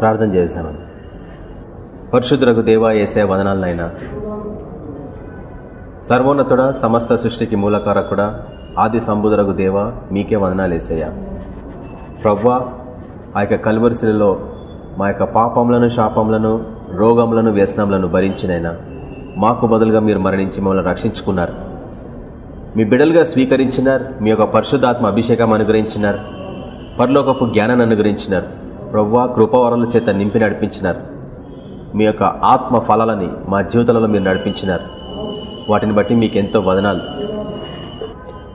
ప్రార్థన చేశాను పరిశుద్ధులకు దేవా ఏసే వదనాలనైనా సర్వోన్నతుడ సమస్త సృష్టికి మూలకారకుడ ఆది సంబుధులకు దేవ మీకే వదనాలు వేసేయా ప్రవ్వా ఆ యొక్క కల్వరిశిలలో మా యొక్క పాపములను శాపములను రోగములను వ్యసనములను భరించినైనా మాకు బదులుగా మీరు మరణించి మమ్మల్ని రక్షించుకున్నారు. మీ బిడలుగా స్వీకరించినారు మీ యొక్క పరిశుద్ధాత్మ అభిషేకం అనుగ్రహించినారు పరలోకపు జ్ఞానాన్ని అనుగ్రహించినారు. ప్రవ్వా కృపవరాల చేత నింపి నడిపించినారు. మీ యొక్క ఆత్మ ఫలాలని మా జీవితాలలో మీరు నడిపించినారు. వాటిని బట్టి మీకు ఎంతో వదనాలు.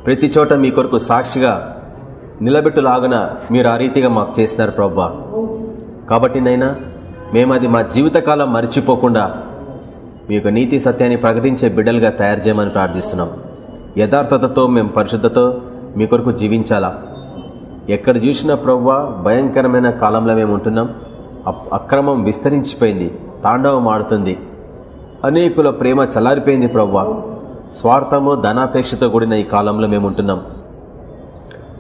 ప్రతి చోట మీ కొరకు సాక్షిగా నిలబెట్టులాగన మీరు ఆ రీతిగా మాకు చేసినారు ప్రవ్వా. కాబట్టి నైనా మేము అది మా జీవితకాలం మర్చిపోకుండా మీ యొక్క నీతి సత్యాన్ని ప్రకటించే బిడ్డలుగా తయారు చేయమని ప్రార్థిస్తున్నాం. యథార్థతతో మేము పరిశుద్ధతో మీ కొరకు జీవించాలా? ఎక్కడ చూసినా ప్రవ్వా భయంకరమైన కాలంలో మేము ఉంటున్నాం. అక్రమం విస్తరించిపోయింది తాండవం ఆడుతుంది. అనేకుల ప్రేమ చల్లారిపోయింది ప్రవ్వా. స్వార్థము ధనాపేక్షతో కూడిన ఈ కాలంలో మేము ఉంటున్నాం.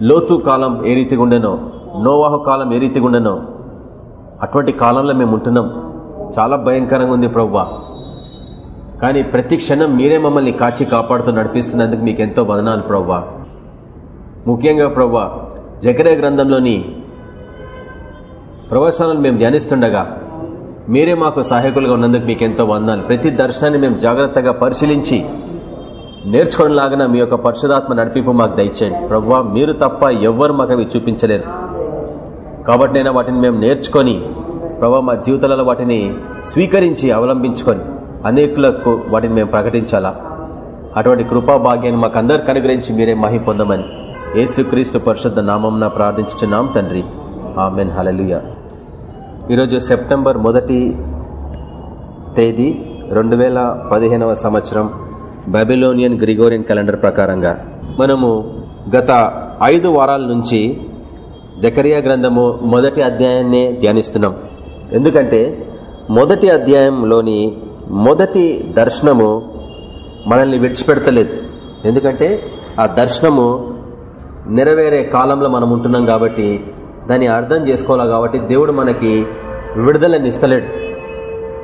లోతు కాలం ఏ రీతిగా ఉండనో నోవాహు కాలం ఏ రీతిగా ఉండనో అటువంటి కాలంలో మేము ఉంటున్నాం. చాలా భయంకరంగా ఉంది ప్రవ్వా. కానీ ప్రతి క్షణం మీరే మమ్మల్ని కాచి కాపాడుతూ నడిపిస్తున్నందుకు మీకు ఎంతో వదనాలు ప్రవ్వా. ముఖ్యంగా ప్రవ్వా జకరే గ్రంథంలోని ప్రవచనాలు మేము ధ్యానిస్తుండగా మీరే మాకు సహాయకులుగా ఉన్నందుకు మీకు ఎంతో వందాలు ప్రతి దర్శనాన్ని మేము జాగ్రత్తగా పరిశీలించి నేర్చుకోవడంలాగా మీ యొక్క పరిశుధాత్మ నడిపింపు మాకు దయచేయండి. ప్రవ్వా మీరు తప్ప ఎవ్వరు మాకు అవి చూపించలేరు. కాబట్టి నేను వాటిని మేము నేర్చుకొని ప్రభా మా జీవితాలలో వాటిని స్వీకరించి అవలంబించుకొని అనేకులకు వాటిని మేము ప్రకటించాలా? అటువంటి కృపా భాగ్యాన్ని మాకు అందరికి అనుగ్రహించి మీరే మహి పొందమని. యేసుక్రీస్తు పరిశుద్ధ నామంన ప్రార్థించుతున్నాం తండ్రి. ఆమెన్. హలలుయ ఈరోజు సెప్టెంబర్ మొదటి తేదీ రెండు వేల పదిహేనవ సంవత్సరం బెబిలోనియన్ గ్రిగోరియన్ క్యాలెండర్ ప్రకారంగా. మనము గత ఐదు వారాల నుంచి జకరియా గ్రంథము మొదటి అధ్యాయాన్నే ధ్యానిస్తున్నాం. ఎందుకంటే మొదటి అధ్యాయంలోని మొదటి దర్శనము మనల్ని విడిచిపెడతలేదు. ఎందుకంటే ఆ దర్శనము నెరవేరే కాలంలో మనం ఉంటున్నాం కాబట్టి దాన్ని అర్థం చేసుకోవాలి కాబట్టి దేవుడు మనకి విడుదలనిస్తలేడు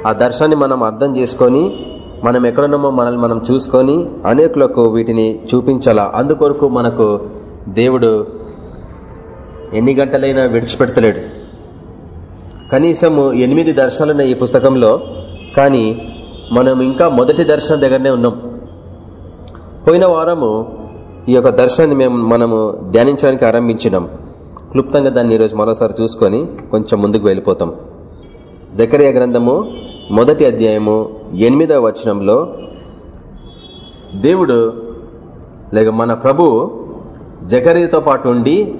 ఆ దర్శనాన్ని మనం అర్థం చేసుకొని మనం ఎక్కడున్నామో మనల్ని మనం చూసుకొని అనేకులకు వీటిని చూపించాలా? అందుకొరకు మనకు దేవుడు ఎన్ని గంటలైనా విడిచిపెడతలేడు. కనీసము ఎనిమిది దర్శనాలున్నాయి ఈ పుస్తకంలో కానీ మనం ఇంకా మొదటి దర్శనం దగ్గరనే ఉన్నాం. పోయిన వారము ఈ యొక్క దర్శనాన్ని మేము మనము ధ్యానించడానికి ఆరంభించినాం. క్లుప్తంగా దాన్ని ఈరోజు మరోసారి చూసుకొని కొంచెం ముందుకు వెళ్ళిపోతాం. జకరియా గ్రంథము మొదటి అధ్యాయము ఎనిమిదవ వచనంలో దేవుడు లేక మన ప్రభు జకరియతో పాటు ఉండి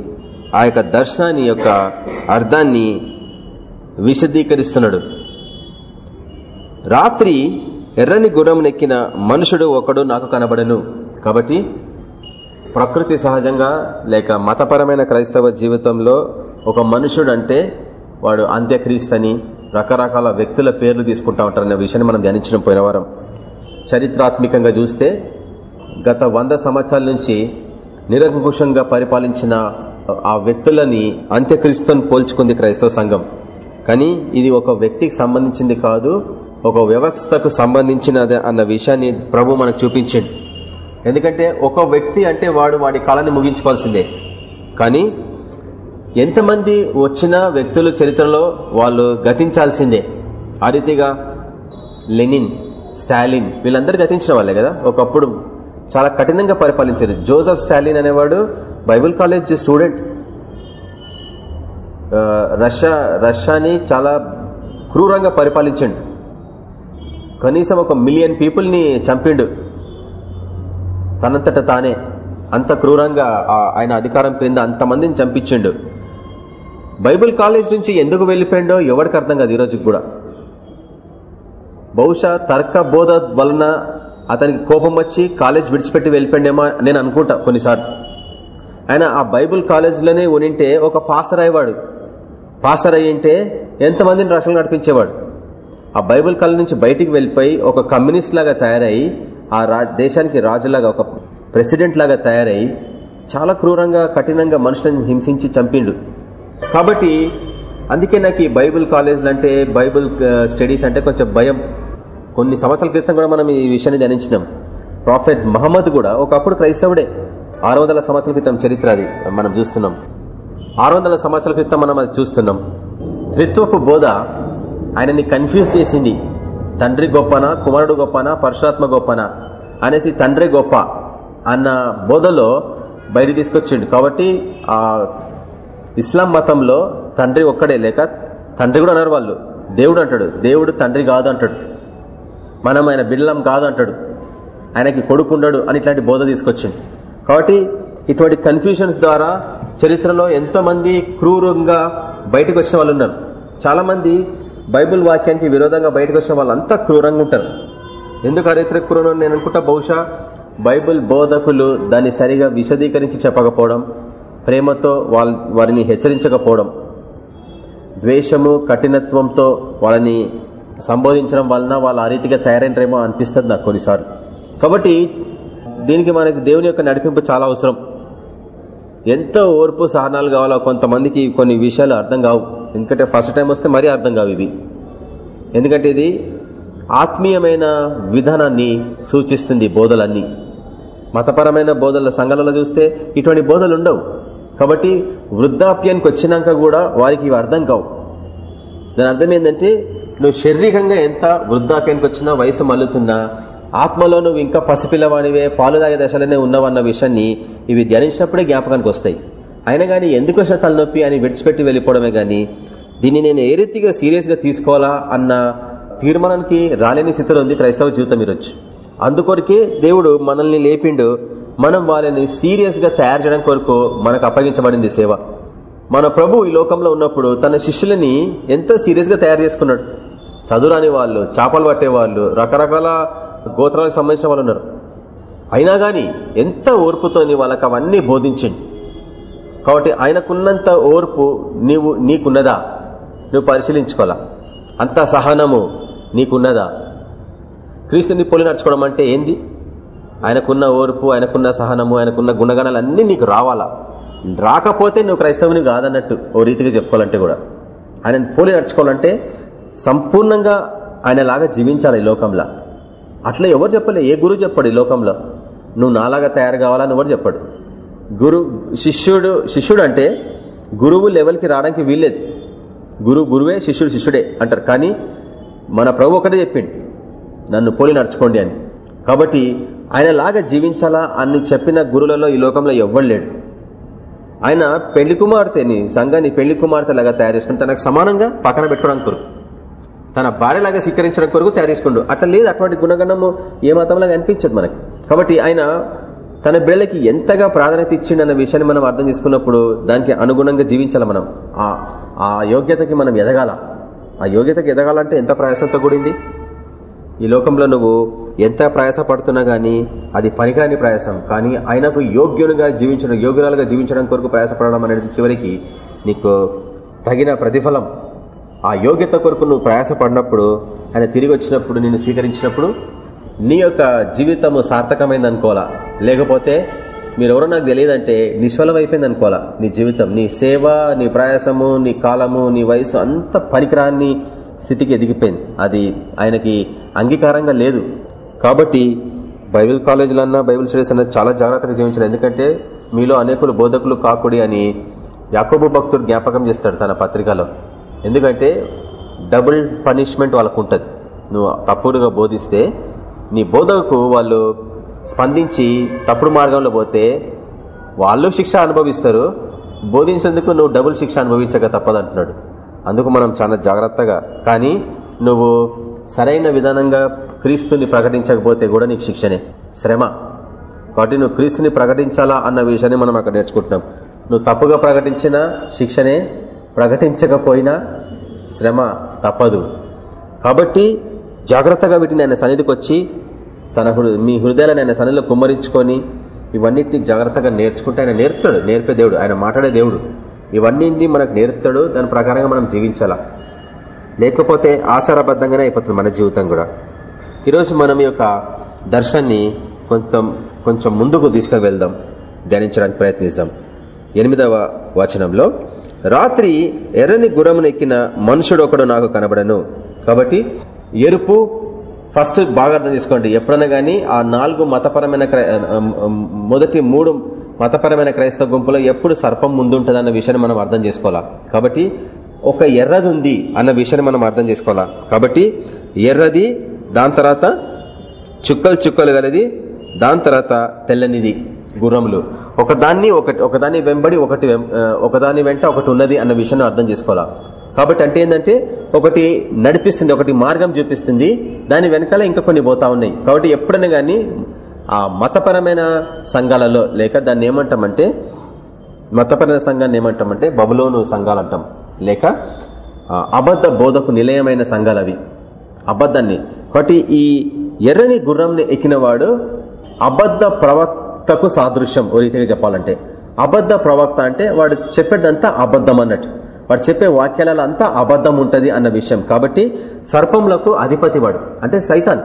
ఆ యొక్క దర్శనాన్ని యొక్క అర్థాన్ని విశదీకరిస్తున్నాడు. రాత్రి ఎర్రని గుర్రమునెక్కిన మనుషుడు ఒకడు నాకు కనబడను. కాబట్టి ప్రకృతి సహజంగా లేక మతపరమైన క్రైస్తవ జీవితంలో ఒక మనుషుడు అంటే వాడు అంత్యక్రీస్తని రకరకాల వ్యక్తుల పేర్లు తీసుకుంటా ఉంటారనే విషయాన్ని మనం ధ్యానించడం పోయిన వారం. చరిత్రాత్మకంగా చూస్తే గత వంద సంవత్సరాల నుంచి నిరంకుశంగా పరిపాలించిన ఆ వ్యక్తులని అంత్యక్రీస్తుని పోల్చుకుంది క్రైస్తవ సంఘం. కానీ ఇది ఒక వ్యక్తికి సంబంధించింది కాదు ఒక వ్యవస్థకు సంబంధించినది అన్న విషయాన్ని ప్రభు మనకు చూపించండి. ఎందుకంటే ఒక వ్యక్తి అంటే వాడు వాడి కాలాన్ని ముగించుకోవాల్సిందే. కానీ ఎంతమంది వచ్చిన వ్యక్తులు చరిత్రలో వాళ్ళు గతించాల్సిందే. ఆ రీతిగా లెనిన్ స్టాలిన్ వీళ్ళందరూ గతించిన వాళ్ళే కదా? ఒకప్పుడు చాలా కఠినంగా పరిపాలించారు. జోసఫ్ స్టాలిన్ అనేవాడు బైబిల్ కాలేజ్ స్టూడెంట్. రష్యా రష్యాని చాలా క్రూరంగా పరిపాలించండు. కనీసం ఒక మిలియన్ పీపుల్ని చంపిండు. తనంతట తానే అంత క్రూరంగా ఆయన అధికారం క్రింద అంతమందిని చంపించిండు. బైబిల్ కాలేజ్ నుంచి ఎందుకు వెళ్ళిపోయిండో ఎవరికి అర్థం కాదు ఈరోజు కూడా. బహుశా తర్క బోధ వలన అతనికి కోపం వచ్చి కాలేజ్ విడిచిపెట్టి వెళ్ళిపోయిండేమో నేను అనుకుంటా కొన్నిసార్లు. ఆయన ఆ బైబిల్ కాలేజీలోనే ఉనింటే ఒక పాసర్ అయ్యేవాడు పాసర్ అయ్యింటే ఎంతమందిని రక్షణ నడిపించేవాడు. ఆ బైబిల్ కాలేజ్ నుంచి బయటికి వెళ్ళిపోయి ఒక కమ్యూనిస్ట్ లాగా తయారయ్యి ఆ రా దేశానికి రాజులాగా ఒక ప్రెసిడెంట్ లాగా తయారై చాలా క్రూరంగా కఠినంగా మనుషులను హింసించి చంపిండు. కాబట్టి అందుకే నాకు ఈ బైబుల్ కాలేజ్లు అంటే బైబుల్ స్టడీస్ అంటే కొంచెం భయం. కొన్ని సంవత్సరాల క్రితం కూడా మనం ఈ విషయాన్ని ధ్యానించినాం. ప్రాఫెట్ మహమ్మద్ కూడా ఒకప్పుడు క్రైస్తవుడే. ఆరు వందల సంవత్సరాల క్రితం చరిత్ర అది మనం చూస్తున్నాం. ఆరు వందల సంవత్సరాల క్రితం మనం అది చూస్తున్నాం. త్రిత్వపు బోధ ఆయనని కన్ఫ్యూజ్ చేసింది. తండ్రి గొప్పన కుమారుడు గొప్పన పరశురాత్మ గొప్పన అనేసి తండ్రి గొప్ప అన్న బోధలో బయట తీసుకొచ్చిండు. కాబట్టి ఆ ఇస్లాం మతంలో తండ్రి ఒక్కడే లేక తండ్రి కూడా అన్నారు వాళ్ళు. దేవుడు అంటాడు. దేవుడు తండ్రి కాదు అంటాడు. మనం ఆయన బిల్లం కాదు అంటాడు. ఆయనకి కొడుకుండడు అని ఇట్లాంటి బోధ తీసుకొచ్చింది కాబట్టి ఇటువంటి కన్ఫ్యూషన్స్ ద్వారా చరిత్రలో ఎంతోమంది క్రూరంగా బయటకు వచ్చిన వాళ్ళు ఉన్నారు. చాలామంది బైబుల్ వాక్యానికి విరోధంగా బయటకు వచ్చిన వాళ్ళంతా క్రూరంగా ఉంటారు. ఎందుకు అడిగితే క్రూరం నేను అనుకుంటా? బహుశా బైబుల్ బోధకులు దాన్ని సరిగా విశదీకరించి చెప్పకపోవడం ప్రేమతో వాళ్ళ వారిని హెచ్చరించకపోవడం ద్వేషము కఠినత్వంతో వాళ్ళని సంబోధించడం వలన వాళ్ళు ఆ రీతిగా తయారైనరేమో అనిపిస్తుంది నాకు కొన్నిసార్లు. కాబట్టి దీనికి మనకి దేవుని యొక్క నడిపింపు చాలా అవసరం. ఎంతో ఓర్పు సహనాలు కావాలో కొంతమందికి కొన్ని విషయాలు అర్థం కావు. ఎందుకంటే ఫస్ట్ టైం వస్తే మరీ అర్థం కావు ఇవి. ఎందుకంటే ఇది ఆత్మీయమైన విధానాన్ని సూచిస్తుంది బోధలన్నీ. మతపరమైన బోధల సంఘాలలో చూస్తే ఇటువంటి బోధలు ఉండవు. కాబట్టి వృద్ధాప్యానికి వచ్చినాక కూడా వారికి ఇవి అర్థం కావు. దాని అర్థం ఏంటంటే నువ్వు శారీరకంగా ఎంత వృద్ధాప్యానికి వచ్చినా వయసు మల్లుతున్నా ఆత్మలో నువ్వు ఇంకా పసిపిల్లవాడివే పాలు తాగే దశలోనే ఉన్నావన్న విషయాన్ని ఇవి ధ్యానించినప్పుడే జ్ఞాపకానికి వస్తాయి. అయినా కానీ ఎందుకు వచ్చిన తలనొప్పి అని విడిచిపెట్టి వెళ్ళిపోవడమే కానీ దీన్ని నేను ఏ రీతిగా సీరియస్గా తీసుకోవాలా అన్న తీర్మానానికి రాలేని స్థితిలో ఉంది క్రైస్తవ జీవితం ఈరోజు. అందుకొరకే దేవుడు మనల్ని లేపిండు మనం వాళ్ళని సీరియస్గా తయారు చేయడం కొరకు మనకు అప్పగించబడింది సేవ. మన ప్రభు ఈ లోకంలో ఉన్నప్పుడు తన శిష్యులని ఎంతో సీరియస్గా తయారు చేసుకున్నాడు. చదువురాని వాళ్ళు చేపలు పట్టే వాళ్ళు రకరకాల గోత్రాలకు సంబంధించిన వాళ్ళు ఉన్నారు. అయినా కానీ ఎంత ఓర్పుతోని వాళ్ళకి అవన్నీ బోధించండి. కాబట్టి ఆయనకున్నంత ఓర్పు నీవు నీకున్నదా? నువ్వు పరిశీలించుకోవాలా? అంత సహనము నీకున్నదా? క్రీస్తుని పోలి నడుచుకోవడం అంటే ఏంది? ఆయనకున్న ఓర్పు ఆయనకున్న సహనము ఆయనకున్న గుణగణాలు అన్నీ నీకు రావాలా? రాకపోతే నువ్వు క్రైస్తవుని కాదన్నట్టు ఓ రీతిగా చెప్పుకోవాలంటే కూడా. ఆయన పోలి నడుచుకోవాలంటే సంపూర్ణంగా ఆయనలాగా జీవించాలి ఈ లోకంలో. అట్లా ఎవరు చెప్పలే? ఏ గురువు చెప్పాడు ఈ లోకంలో? నువ్వు నాలాగా తయారు కావాలని ఎవరు చెప్పాడు? గురు శిష్యుడు శిష్యుడు అంటే గురువు లెవెల్కి రావడానికి వీల్లేదు. గురువు గురువే శిష్యుడు శిష్యుడే అంటారు. కానీ మన ప్రభు ఒకటే చెప్పిండు నన్ను పోలి నడుచుకోండి అని. కాబట్టి ఆయన లాగా జీవించాలా అని చెప్పిన గురులలో ఈ లోకంలో ఎవ్వడు లేడు. ఆయన పెళ్ళి కుమార్తెని సంఘాన్ని పెళ్ళి కుమార్తె లాగా తయారు చేసుకుని తనకు సమానంగా పక్కన పెట్టుకోవడానికి కొరకు తన భార్యలాగా స్వీకరించడం కొరకు తయారు చేసుకుంటూ అట్లా లేదు అటువంటి గుణగణము ఏ మతంలాగా అనిపించదు మనకి. కాబట్టి ఆయన తన బిడ్డలకి ఎంతగా ప్రాధాన్యత ఇచ్చిండన్న విషయాన్ని మనం అర్థం చేసుకున్నప్పుడు దానికి అనుగుణంగా జీవించాలి మనం. ఆ యోగ్యతకి మనం ఎదగాల. ఆ యోగ్యతకి ఎదగాలంటే ఎంత ప్రయాసంతో కూడింది? ఈ లోకంలో నువ్వు ఎంత ప్రయాస పడుతున్నా గానీ అది పనికిరాని ప్రయాసం. కానీ ఆయనకు యోగ్యునిగా జీవించడం యోగ్యురాలుగా జీవించడం కొరకు ప్రయాసపడడం అనేది చివరికి నీకు తగిన ప్రతిఫలం. ఆ యోగ్యత కొరకు నువ్వు ప్రయాసపడినప్పుడు ఆయన తిరిగి వచ్చినప్పుడు నేను స్వీకరించినప్పుడు నీ యొక్క జీవితము సార్థకమైంది అనుకోవాలా లేకపోతే మీరెవరో నాకు తెలియదంటే నిష్ఫలం అయిపోయింది అనుకోవాలా. నీ జీవితం నీ సేవ నీ ప్రయాసము నీ కాలము నీ వయసు అంత పనికిరాని స్థితికి ఎదిగిపోయింది. అది ఆయనకి అంగీకారంగా లేదు. కాబట్టి బైబిల్ కాలేజీలు అన్నా బైబిల్ స్టడీస్ అన్నా చాలా జాగ్రత్తగా జీవించారు ఎందుకంటే మీలో అనేకులు బోధకులు కాకుడి అని యాకోబు భక్తుడు జ్ఞాపకం చేస్తాడు తన పత్రికలో. ఎందుకంటే డబుల్ పనిష్మెంట్ వాళ్ళకు ఉంటుంది నువ్వు తప్పుడుగా బోధిస్తే నీ బోధకు వాళ్ళు స్పందించి తప్పుడు మార్గంలో పోతే వాళ్ళు శిక్ష అనుభవిస్తారు. బోధించేందుకు నువ్వు డబుల్ శిక్ష అనుభవించక తప్పదంటున్నాడు. అందుకు మనం చాలా జాగ్రత్తగా కానీ నువ్వు సరైన విధానంగా క్రీస్తుని ప్రకటించకపోతే కూడా నీకు శిక్షనే. శ్రమ. కాబట్టి నువ్వు క్రీస్తుని ప్రకటించాలా అన్న విషయాన్ని మనం అక్కడ నేర్చుకుంటున్నాం. నువ్వు తప్పుగా ప్రకటించిన శిక్షనే ప్రకటించకపోయినా శ్రమ తప్పదు. కాబట్టి జాగ్రత్తగా వీటిని ఆయన సన్నిధికి వచ్చి తన మీ హృదయాలను ఆయన సన్నిలో కుమ్మరించుకొని ఇవన్నిటిని జాగ్రత్తగా నేర్చుకుంటే ఆయన నేర్పుతాడు నేర్పే దేవుడు ఆయన మాట్లాడే దేవుడు. ఇవన్నీ మనకు నేర్పుతాడు దాని ప్రకారంగా మనం జీవించాలా? లేకపోతే ఆచారబద్ధంగానే అయిపోతుంది మన జీవితం కూడా. ఈరోజు మనం యొక్క దర్శనాన్ని కొంచెం కొంచెం ముందుకు తీసుకువెళ్దాం ధ్యానించడానికి ప్రయత్నిస్తాం ఎనిమిదవ వచనంలో రాత్రి ఎర్రని గురమునెక్కిన మనుషుడు ఒకడు నాకు కనబడను. కాబట్టి ఎరుపు ఫస్ట్ బాగా అర్థం చేసుకోండి. ఎప్పుడైనా కానీ ఆ నాలుగు మతపరమైన మొదటి మూడు మతపరమైన క్రైస్తవ గుంపులో ఎప్పుడు సర్పం ముందుంటుంది అన్న విషయాన్ని మనం అర్థం చేసుకోవాలా? కాబట్టి ఒక ఎర్రది ఉంది అన్న విషయాన్ని మనం అర్థం చేసుకోవాలా? కాబట్టి ఎర్రది దాని తర్వాత చుక్కలు చుక్కలు గలది దాని తర్వాత తెల్లనిది గుర్రములు. ఒకదాన్ని ఒకటి ఒకదాన్ని వెంబడి ఒకటి వెం- ఒకదాని వెంట ఒకటి ఉన్నది అన్న విషయాన్ని అర్థం చేసుకోవాలా? కాబట్టి అంటే ఏంటంటే ఒకటి నడిపిస్తుంది ఒకటి మార్గం చూపిస్తుంది. దాని వెనకాల ఇంకా కొన్ని పోతా ఉన్నాయి. కాబట్టి ఎప్పుడైనా కానీ ఆ మతపరమైన సంఘాలలో లేక దాన్ని ఏమంటామంటే మతపరమైన సంఘాన్ని ఏమంటామంటే బబులోను సంఘాలు అంటాం లేక అబద్ధ బోధకు నిలయమైన సంఘాలు అవి అబద్ధాన్ని. కాబట్టి ఈ ఎర్రని గుర్రంని ఎక్కినవాడు అబద్ధ ప్రవక్తకు సాదృశ్యం. ఓ రీతిగా చెప్పాలంటే అబద్ధ ప్రవక్త అంటే వాడు చెప్పేదంతా అబద్ధం అన్నట్టు. వాడు చెప్పే వాక్యాలలో అంతా అబద్ధం ఉంటది అన్న విషయం. కాబట్టి సర్పములకు అధిపతి వాడు. అంటే సైతాన్.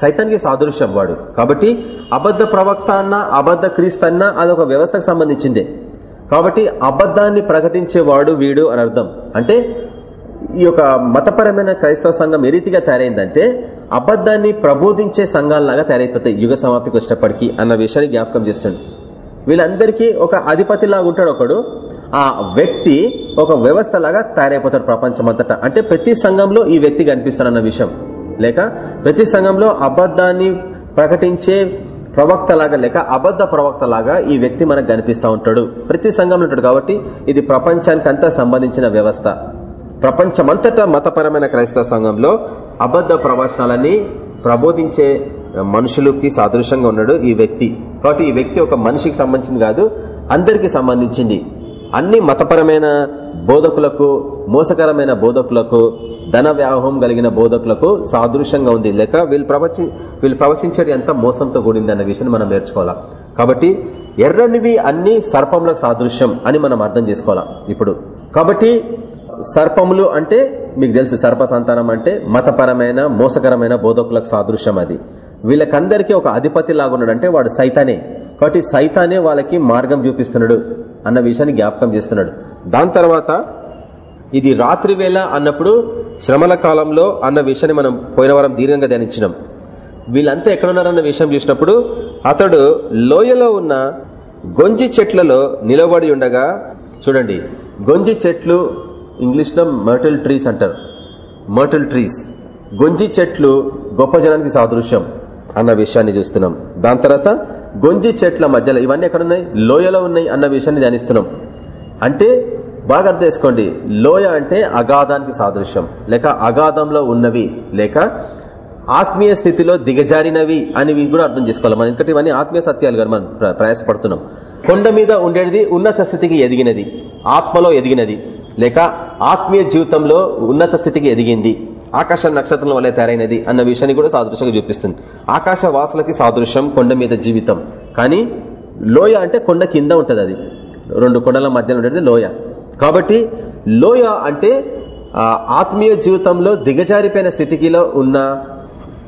సైతాన్కి సాదృశ్యం వాడు. కాబట్టి అబద్ధ ప్రవక్త అన్న అబద్ధ క్రీస్తు అన్న అదొక వ్యవస్థకు సంబంధించిందే. కాబట్టి అబద్ధాన్ని ప్రకటించేవాడు వీడు అని అర్థం. అంటే ఈ యొక్క మతపరమైన క్రైస్తవ సంఘం ఏ రీతిగా తయారైందంటే అబద్ధాన్ని ప్రబోధించే సంఘాలలాగా తయారైపోతాయి. యుగ సమాప్తికి వచ్చినప్పటికీ అన్న విషయాన్ని జ్ఞాపకం చేస్తుంది. వీళ్ళందరికీ ఒక అధిపతిలాగా ఉంటాడు ఒకడు. ఆ వ్యక్తి ఒక వ్యవస్థ తయారైపోతాడు ప్రపంచమంతటా. అంటే ప్రతి సంఘంలో ఈ వ్యక్తి కనిపిస్తాడన్న విషయం. లేక ప్రతి సంఘంలో అబద్ధాన్ని ప్రకటించే ప్రవక్త లాగా లేక అబద్ధ ప్రవక్త లాగా ఈ వ్యక్తి మనకు కనిపిస్తూ ఉంటాడు. ప్రతి సంఘంలో ఉంటాడు కాబట్టి ఇది ప్రపంచానికి అంతా సంబంధించిన వ్యవస్థ. ప్రపంచమంతటా మతపరమైన క్రైస్తవ సంఘంలో అబద్ధ ప్రవచనాలని ప్రబోధించే మనుషులకి సాదృశ్యంగా ఉన్నాడు ఈ వ్యక్తి. కాబట్టి ఈ వ్యక్తి ఒక మనిషికి సంబంధించింది కాదు అందరికి సంబంధించింది. అన్ని మతపరమైన బోధకులకు మోసకరమైన బోధకులకు ధన వ్యాహం కలిగిన బోధకులకు సాదృశ్యంగా ఉంది. లేక వీళ్ళు ప్రవచి వీళ్ళు ప్రవచించేది ఎంత మోసంతో కూడింది అన్న విషయాన్ని మనం నేర్చుకోవాలా? కాబట్టి ఎర్రనివి అన్ని సర్పములకు సాదృశ్యం అని మనం అర్థం చేసుకోవాలా? ఇప్పుడు కాబట్టి సర్పములు అంటే మీకు తెలుసు సర్ప సంతానం అంటే మతపరమైన మోసకరమైన బోధకులకు సాదృశ్యం అది. వీళ్ళకందరికీ ఒక అధిపతి లాగున్నాడు అంటే వాడు సైతానే. కాబట్టి సైతానే వాళ్ళకి మార్గం చూపిస్తున్నాడు అన్న విషయాన్ని జ్ఞాపకం చేస్తున్నాడు. దాని తర్వాత ఇది రాత్రి వేళ అన్నప్పుడు శ్రమల కాలంలో అన్న విషయాన్ని మనం పోయిన వారం దీర్ఘంగా ధ్యానించినాం. వీళ్ళంతా ఎక్కడున్నారన్న విషయం చూసినప్పుడు అతడు లోయలో ఉన్న గొంజి చెట్లలో నిలబడి ఉండగా చూడండి గొంజి చెట్లు ఇంగ్లీష్లో మర్టల్ ట్రీస్ అంటారు. మర్టల్ ట్రీస్ గొంజి చెట్లు గొప్ప జనానికి సాదృశ్యం. అన్న విషయాన్ని చూస్తున్నాం. దాని తర్వాత గొంజి చెట్ల మధ్యలో ఇవన్నీ ఎక్కడున్నాయి? లోయలో ఉన్నాయి అన్న విషయాన్ని ధ్యానిస్తున్నాం. అంటే బాగా అర్థం చేసుకోండి. లోయ అంటే అగాధానికి సాదృశ్యం. లేక అగాధంలో ఉన్నవి. లేక ఆత్మీయ స్థితిలో దిగజారినవి అని కూడా అర్థం చేసుకోవాలి. మనం ఎందుకంటే ఇవన్నీ ఆత్మీయ సత్యాలు కానీ మనం ప్ర- ప్రయాసపడుతున్నాం. కొండ మీద ఉండేది ఉన్నత స్థితికి ఎదిగినది. ఆత్మలో ఎదిగినది. లేక ఆత్మీయ జీవితంలో ఉన్నత స్థితికి ఎదిగింది. ఆకాశ నక్షత్రం వల్ల తయారైనది అన్న విషయాన్ని కూడా సాదృశ్యంగా చూపిస్తుంది. ఆకాశ వాసులకి సాదృశ్యం కొండ మీద జీవితం. కానీ లోయ అంటే కొండ కింద ఉంటుంది అది. రెండు కొండల మధ్యలో ఉండేది లోయ. కాబట్టి లోయ అంటే ఆత్మీయ జీవితంలో దిగజారిపోయిన స్థితికిలో ఉన్న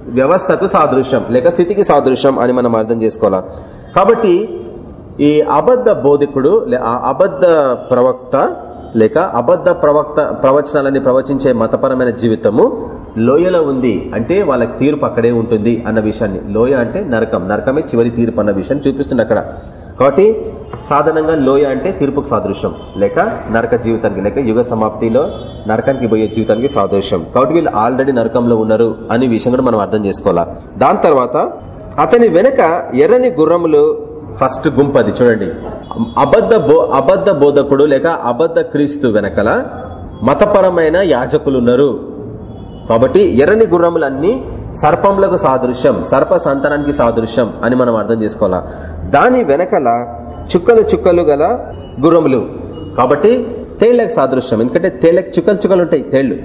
వ్యవస్థకు సాదృశ్యం. లేక స్థితికి సాదృశ్యం అని మనం అర్థం చేసుకోవాలి? కాబట్టి ఈ అబద్ధ బోధికుడు లే- ఆ అబద్ధ ప్రవక్త లేక అబద్ధ ప్రవక్త ప్రవచనాలని ప్రవచించే మతపరమైన జీవితము లోయలో ఉంది అంటే వాళ్ళకి తీర్పు అక్కడే ఉంటుంది అన్న విషయాన్ని. లోయ అంటే నరకం. నరకమే చివరి తీర్పు అన్న విషయాన్ని చూపిస్తుంది అక్కడ. కాబట్టి సాధారణంగా లోయ అంటే తీర్పుకు సాదృశ్యం. లేక నరక జీవితానికి లేక యుగ సమాప్తిలో నరకానికి పోయే జీవితానికి సాదృశ్యం. కాబట్టి వీళ్ళు ఆల్రెడీ నరకంలో ఉన్నారు అనే విషయం కూడా మనం అర్థం చేసుకోవాలా. దాని తర్వాత అతని వెనక ఎర్రని గుర్రములు ఫస్ట్ గుంపది చూడండి. అబద్ధ బో అబద్ధ బోధకుడు లేక అబద్ధ క్రీస్తు వెనకల మతపరమైన యాజకులు ఉన్నారు కాబట్టి ఎర్రని గుర్రములన్నీ సర్పములకు సాదృశ్యం సర్ప సంతానానికి సాదృశ్యం అని మనం అర్థం చేసుకోవాలా? దాని వెనకల చుక్కలు చుక్కలు గల గుర్రములు. కాబట్టి తేళ్ళకు సాదృశ్యం. ఎందుకంటే తేళ్ళకు చుక్కలు చుక్కలు ఉంటాయి తేళ్ళు.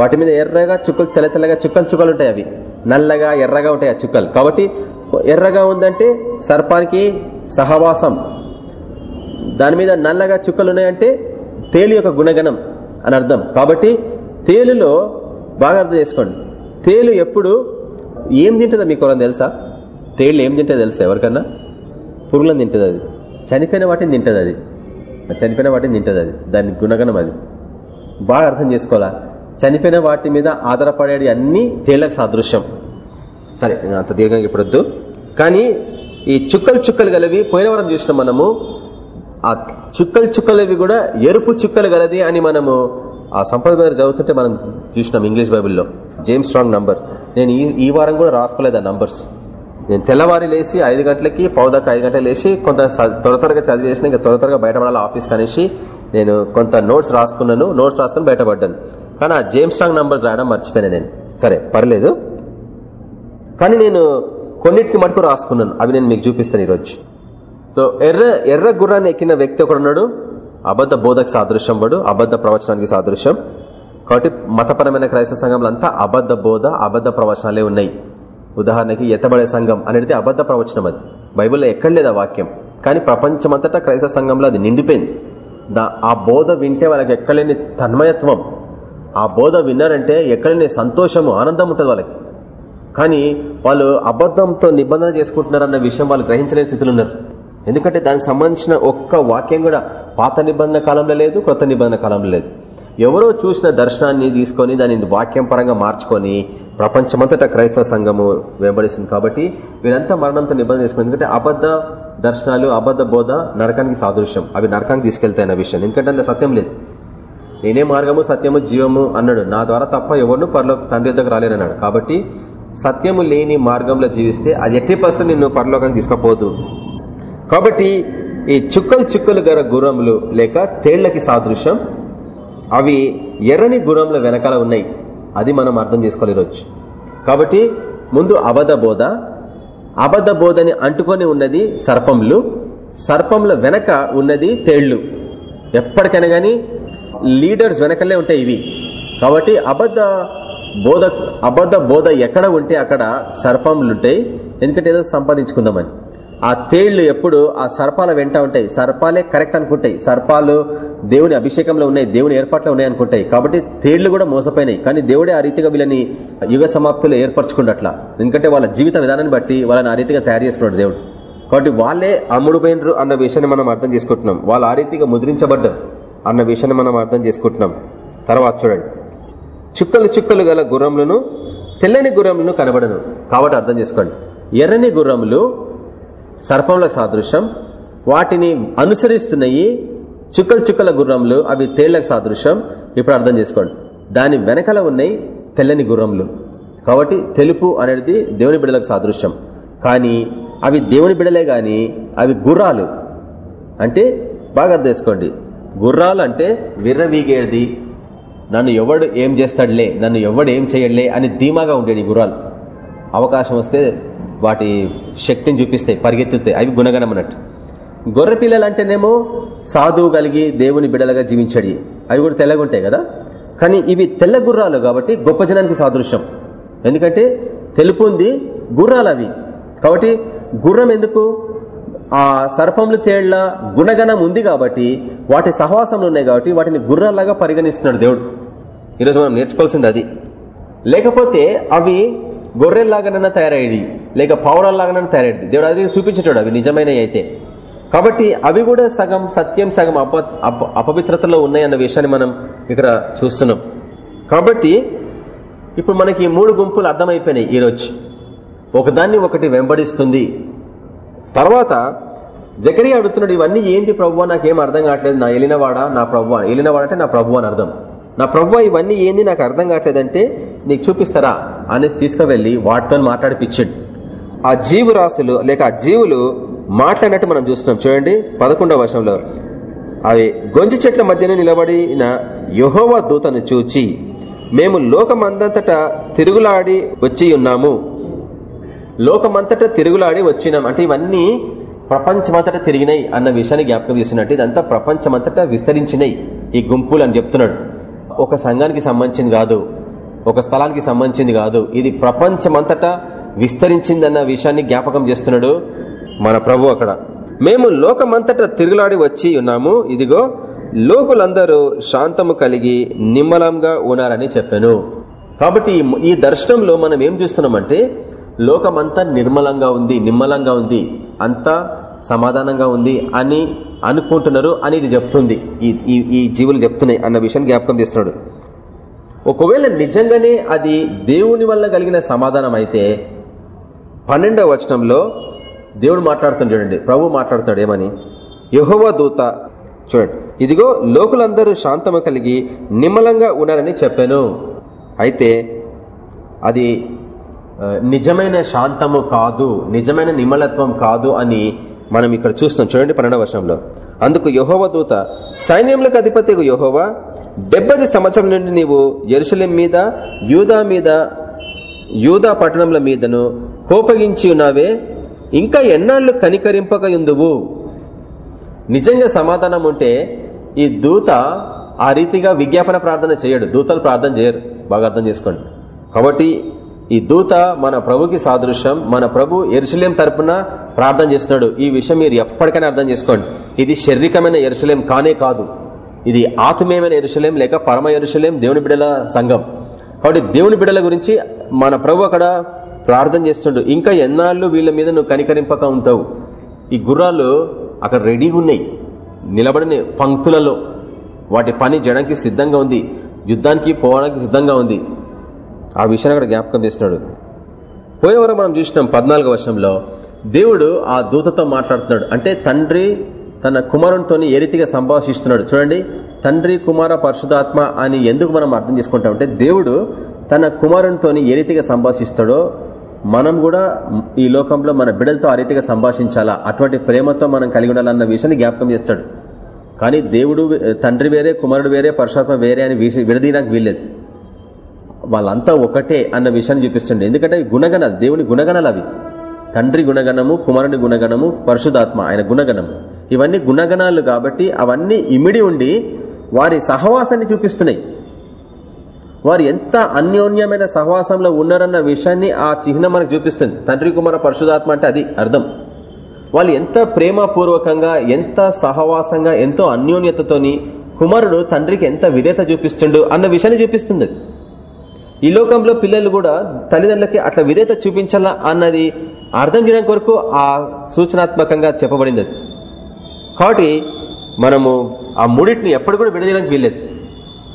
వాటి మీద ఎర్రగా చుక్కలు తెల్ల తెల్లగా చుక్కలు చుక్కలు ఉంటాయి అవి. నల్లగా ఎర్రగా ఉంటాయి ఆ చుక్కలు. కాబట్టి ఎర్రగా ఉందంటే సర్పానికి సహవాసం. దాని మీద నల్లగా చుక్కలు ఉన్నాయంటే తేలు యొక్క గుణగణం అని అర్థం. కాబట్టి తేలులో బాగా అర్థం చేసుకోండి. తేలు ఎప్పుడు ఏం తింటుందో మీకు ఎవరైనా తెలుసా? తేళ్ళు ఏం తింటుందో తెలుసా ఎవరికన్నా? పురుగులను తింటుంది అది. చనిపోయిన వాటిని తింటుంది అది. చనిపోయిన వాటిని తింటుంది అది. దాని గుణగణం అది. బాగా అర్థం చేసుకోవాలా? చనిపోయిన వాటి మీద ఆధారపడేది అన్ని తేళ్ళకు సాదృశ్యం. సరే అంత దీర్ఘంగా ఇప్పుడొద్దు. కానీ ఈ చుక్కలు చుక్కలు గలవి పోయిన వారం చూసినాం మనము. ఆ చుక్కలు చుక్కలవి కూడా ఎరుపు చుక్కలు గలది అని మనము ఆ సంపద గారు చదువుతుంటే మనం చూసినాం ఇంగ్లీష్ బైబిల్లో. జేమ్స్ స్ట్రాంగ్ నంబర్ నేను ఈ ఈ వారం కూడా రాసుకోలేదు ఆ నంబర్స్ నేను తెల్లవారి లేచి ఐదు గంటలకి పౌదాకా ఐదు గంటలు లేచి కొంత స- త్వర త్వరగా చదివేసిన ఇంకా త్వర త్వరగా బయటపడాలి ఆఫీస్ కనేసి నేను కొంత నోట్స్ రాసుకున్నాను. నోట్స్ రాసుకుని బయటపడ్డాను. కానీ ఆ జేమ్స్ స్ట్రాంగ్ నంబర్స్ రాయడం మర్చిపోయాను నేను. సరే పర్లేదు. కానీ నేను కొన్నిటికి మటుకు రాసుకున్నాను. అవి నేను మీకు చూపిస్తాను ఈరోజు. సో ఎర్ర ఎర్ర గుర్రాన్ని ఎక్కిన వ్యక్తి ఒకడున్నాడు. అబద్ధ బోధకు సాదృశ్యం వాడు అబద్ధ ప్రవచనానికి సాదృశ్యం. కాబట్టి మతపరమైన క్రైస్తవ సంఘంలో అంతా అబద్ధ బోధ అబద్ధ ప్రవచనాలే ఉన్నాయి. ఉదాహరణకి ఎత్తబడే సంఘం అనేది అబద్ధ ప్రవచనం అది. బైబిల్లో ఎక్కడ లేదా వాక్యం. కానీ ప్రపంచమంతటా క్రైస్తవ సంఘంలో అది నిండిపోయింది. ఆ బోధ వింటే వాళ్ళకి ఎక్కలేని తన్మయత్వం. ఆ బోధ విన్నారంటే ఎక్కలేని సంతోషము ఆనందం ఉంటుంది వాళ్ళకి. కానీ వాళ్ళు అబద్ధంతో నిబంధన చేసుకుంటున్నారన్న విషయం వాళ్ళు గ్రహించలేని స్థితిలో ఉన్నారు. ఎందుకంటే దానికి సంబంధించిన ఒక్క వాక్యం కూడా పాత నిబంధన కాలంలో లేదు కొత్త నిబంధన కాలంలో లేదు. ఎవరో చూసిన దర్శనాన్ని తీసుకొని దానిని వాక్యం పరంగా మార్చుకొని ప్రపంచమంతటా క్రైస్తవ సంఘము వెంబడిస్తుంది కాబట్టి వీరంతా మరణంతో నిబంధన చేసుకుని ఎందుకంటే అబద్ధ దర్శనాలు అబద్ధ బోధ నరకానికి సాదృశ్యం. అవి నరకానికి తీసుకెళ్తాయి అన్న విషయం. ఎందుకంటే అందులో సత్యం లేదు. నేనే మార్గము సత్యము జీవము అన్నాడు. నా ద్వారా తప్ప ఎవరు పర్లో తండ్రి దగ్గర రాలేనన్నాడు. కాబట్టి సత్యము లేని మార్గంలో జీవిస్తే అది ఎట్టి పరిస్థితి నిన్ను పరలోకానికి తీసుకుపోదు. కాబట్టి ఈ చుక్కలు చుక్కలు గల గుర్రములు లేక తేళ్ళకి సాదృశ్యం అవి ఎర్రని గుర్రంల వెనకాల ఉన్నాయి. అది మనం అర్థం చేసుకోలేరొచ్చు కాబట్టి ముందు అబద్ధ బోధ. అబద్ధ బోధని అంటుకొని ఉన్నది సర్పంలు సర్పంల వెనక ఉన్నది తేళ్ళు. ఎప్పటికైనా కానీ లీడర్స్ వెనకలే ఉంటాయి ఇవి. కాబట్టి అబద్ధ బోధ అబద్ధ బోధ ఎక్కడ ఉంటే అక్కడ సర్పంలు ఉంటాయి ఎందుకంటే ఏదో సంపాదించుకుందామని. ఆ తేళ్ళు ఎప్పుడు ఆ సర్పాల వెంట ఉంటాయి. సర్పాలే కరెక్ట్ అనుకుంటాయి. సర్పాలు దేవుని అభిషేకంలో ఉన్నాయి దేవుని ఏర్పాట్లో ఉన్నాయి అనుకుంటాయి. కాబట్టి తేళ్ళు కూడా మోసపోయినాయి. కానీ దేవుడే ఆ రీతిగా వీళ్ళని యుగ సమాప్తిలో ఏర్పరచుకున్నట్లా ఎందుకంటే వాళ్ళ జీవిత విధానాన్ని బట్టి వాళ్ళని ఆ రీతిగా తయారు చేసుకున్నాడు దేవుడు. కాబట్టి వాళ్ళే అమ్ముడుపోయినరు అన్న విషయాన్ని మనం అర్థం చేసుకుంటున్నాం. వాళ్ళు ఆ రీతిగా ముద్రించబడ్డారు అన్న విషయాన్ని మనం అర్థం చేసుకుంటున్నాం. తర్వాత చూడండి. చుక్కలు చుక్కలు గల గుర్రములను తెల్లని గుర్రములను కనబడను. కాబట్టి అర్థం చేసుకోండి. ఎర్రని గుర్రములు సర్పంలకు సాదృశ్యం వాటిని అనుసరిస్తున్నాయి చుక్కలు చుక్కల గుర్రములు అవి తేళ్ళకు సాదృశ్యం. ఇప్పుడు అర్థం చేసుకోండి. దాని వెనకల ఉన్నాయి తెల్లని గుర్రములు. కాబట్టి తెలుపు అనేది దేవుని బిడలకు సాదృశ్యం. కానీ అవి దేవుని బిడలే గాని అవి గుర్రాలు. అంటే బాగా అర్థం చేసుకోండి. గుర్రాలు అంటే విర్రవీగేది. నన్ను ఎవడు ఏం చేస్తాడులే నన్ను ఎవడు ఏం చేయడులే అని ధీమాగా ఉండేది ఈ గుర్రాలు. అవకాశం వస్తే వాటి శక్తిని చూపిస్తాయి పరిగెత్తుతాయి. అవి గుణగణం అన్నట్టు గొర్రె పిల్లలు అంటేనేమో సాధువు కలిగి దేవుని బిడలుగా జీవించడి. అవి కూడా తెల్లగా ఉంటాయి కదా? కానీ ఇవి తెల్ల గుర్రాలు కాబట్టి గొప్ప జనానికి సాదృశ్యం. ఎందుకంటే తెలుపు ఉంది గుర్రాలు అవి. కాబట్టి గుర్రం ఎందుకు? ఆ సర్పములు తేళ్ళ గుణగణం ఉంది కాబట్టి వాటి సహవాసంలో ఉన్నాయి కాబట్టి వాటిని గుర్రాలాగా పరిగణిస్తున్నాడు దేవుడు. ఈరోజు మనం నేర్చుకోవాల్సింది అది. లేకపోతే అవి గొర్రెల్లాగానన్నా తయారయ్యేది లేక పౌరాల్లాగానైనా తయారయ్యేది. దేవుడు అది చూపించేటాడు అవి నిజమైనవి అయితే. కాబట్టి అవి కూడా సగం సత్యం సగం అప అప- అపవిత్రతలో ఉన్నాయన్న విషయాన్ని మనం ఇక్కడ చూస్తున్నాం. కాబట్టి ఇప్పుడు మనకి ఈ మూడు గుంపులు అర్థమైపోయినాయి ఈరోజు. ఒకదాన్ని ఒకటి వెంబడిస్తుంది. తర్వాత జకరియా అడుగుతున్నాడు ఇవన్నీ ఏంటి ప్రభు నాకేం అర్థం కావట్లేదు. నా ఎలినవాడా? నా ప్రభు ఎలినవాడ అంటే నా ప్రభు అని అర్థం. నా ప్రభు ఇవన్నీ ఏంది? నాకు అర్థం కావట్లేదంటే నీకు చూపిస్తారా? అనేసి తీసుకువెళ్ళి వాటితో మాట్లాడిపించాడు ఆ జీవురాశులు లేక ఆ జీవులు మాట్లాడినట్టు మనం చూస్తున్నాం. చూడండి పదకొండవ వర్షంలో అవి గొంజి చెట్ల మధ్యన నిలబడిన యహోవా దూతను చూచి మేము లోకమందంతటా తిరుగులాడి వచ్చి ఉన్నాము. లోకమంతటా తిరుగులాడి వచ్చినాం. అంటే ఇవన్నీ ప్రపంచమంతటా తిరిగినాయి అన్న విషయాన్ని జ్ఞాపకం చేసినట్టు ఇదంతా ప్రపంచమంతటా విస్తరించినాయి ఈ గుంపులు అని చెప్తున్నాడు. ఒక సంఘానికి సంబంధించింది కాదు. ఒక స్థలానికి సంబంధించింది కాదు. ఇది ప్రపంచమంతటా విస్తరించిందన్న విషయాన్ని జ్ఞాపకం చేస్తున్నాడు మన ప్రభు అక్కడ. మేము లోకమంతటా తిరుగులాడి వచ్చి ఉన్నాము. ఇదిగో లోకులందరూ శాంతము కలిగి నిమ్మలంగా ఉన్నారని చెప్పాను. కాబట్టి ఈ- దర్శనంలో మనం ఏం చూస్తున్నామంటే లోకమంతా నిర్మలంగా ఉంది నిమ్మలంగా ఉంది అంతా సమాధానంగా ఉంది అని అనుకుంటున్నారు అని ఇది చెప్తుంది. ఈ ఈ జీవులు చెప్తున్నాయి అన్న విషయాన్ని జ్ఞాపకం చేస్తున్నాడు. ఒకవేళ నిజంగానే అది దేవుని వల్ల కలిగిన సమాధానం అయితే పన్నెండవ వచనంలో దేవుడు మాట్లాడుతుంది చూడండి. ప్రభు మాట్లాడుతాడు ఏమని? యహోవ దూత చూడండి. ఇదిగో లోకులందరూ శాంతము కలిగి నిమ్మలంగా ఉన్నారని చెప్పాను. అయితే అది నిజమైన శాంతము కాదు నిజమైన నిమ్మలత్వం కాదు అని మనం ఇక్కడ చూస్తున్నాం చూడండి పన్నెండవ వర్షంలో అందుకు యహోవ దూత సైన్యములకు అధిపతి యహోవ డెబ్బది సంవత్సరం నుండి నీవు ఎరుసలేం మీద యూదా మీద యూదా పట్టణంల మీదను కోపగించి ఉన్నావే ఇంకా ఎన్నాళ్ళు కనికరింపక ఎందువు నిజంగా సమాధానం ఉంటే ఈ దూత ఆ రీతిగా విజ్ఞాపన ప్రార్థన చేయడు. దూతలు ప్రార్థన చేయరు. బాగా అర్థం చేసుకోండి. కాబట్టి ఈ దూత మన ప్రభుకి సాదృశ్యం మన ప్రభు ఎరుసలేం తరపున ప్రార్థన చేస్తున్నాడు. ఈ విషయం మీరు ఎప్పటికైనా అర్థం చేసుకోండి. ఇది శారీరకమైన ఎరుసలేం కానే కాదు. ఇది ఆత్మీయమైన ఎరుసలేం లేక పరమ ఎరుసలేం దేవుని బిడల సంఘం. కాబట్టి దేవుని బిడల గురించి మన ప్రభు అక్కడ ప్రార్థన చేస్తుండు. ఇంకా ఎన్నాళ్ళు వీళ్ళ మీద నువ్వు కనికరింపక ఉంటావు? ఈ గుర్రాలు అక్కడ రెడీగా ఉన్నాయి. నిలబడిన పంక్తులలో. వాటి పని చేయడానికి సిద్ధంగా ఉంది. యుద్ధానికి పోవడానికి సిద్ధంగా ఉంది. ఆ విషయాన్ని అక్కడ జ్ఞాపకం చేస్తున్నాడు. పోయేవరం మనం చూసినాం పద్నాలుగో వర్షంలో దేవుడు ఆ దూతతో మాట్లాడుతున్నాడు. అంటే తండ్రి తన కుమారునితో ఏ రీతిగా సంభాషిస్తున్నాడు. చూడండి తండ్రి కుమార పరిశుధాత్మ అని ఎందుకు మనం అర్థం చేసుకుంటామంటే దేవుడు తన కుమారునితో ఏ రీతిగా సంభాషిస్తాడో మనం కూడా ఈ లోకంలో మన బిడ్డలతో ఆ రీతిగా సంభాషించాలా? అటువంటి ప్రేమతో మనం కలిగి ఉండాలన్న విషయాన్ని జ్ఞాపకం చేస్తాడు. కానీ దేవుడు తండ్రి వేరే కుమారుడు వేరే పరుషాత్మ వేరే అని విడదీయడానికి వీల్లేదు. వాళ్ళంతా ఒకటే అన్న విషయాన్ని చూపిస్తుండే. ఎందుకంటే గుణగణాలు దేవుని గుణగణాలు అవి. తండ్రి గుణగణము కుమారుని గుణగణము పరిశుధాత్మ ఆయన గుణగణము. ఇవన్నీ గుణగణాలు కాబట్టి అవన్నీ ఇమిడి ఉండి వారి సహవాసాన్ని చూపిస్తున్నాయి. వారు ఎంత అన్యోన్యమైన సహవాసంలో ఉన్నారన్న విషయాన్ని ఆ చిహ్నం మనకు చూపిస్తుంది. తండ్రి కుమార పరిశుధాత్మ అంటే అది అర్థం. వాళ్ళు ఎంత ప్రేమపూర్వకంగా ఎంత సహవాసంగా ఎంతో అన్యోన్యతతోని కుమారుడు తండ్రికి ఎంత విధేత చూపిస్తుండు అన్న విషయాన్ని చూపిస్తుంది. ఈ లోకంలో పిల్లలు కూడా తల్లిదండ్రులకి అట్లా విధేత చూపించాలా అన్నది అర్థం చేయడానికి వరకు ఆ సూచనాత్మకంగా చెప్పబడింది. కాబట్టి మనము ఆ మూడింటిని ఎప్పుడు కూడా విడదీయడానికి వీల్లేదు.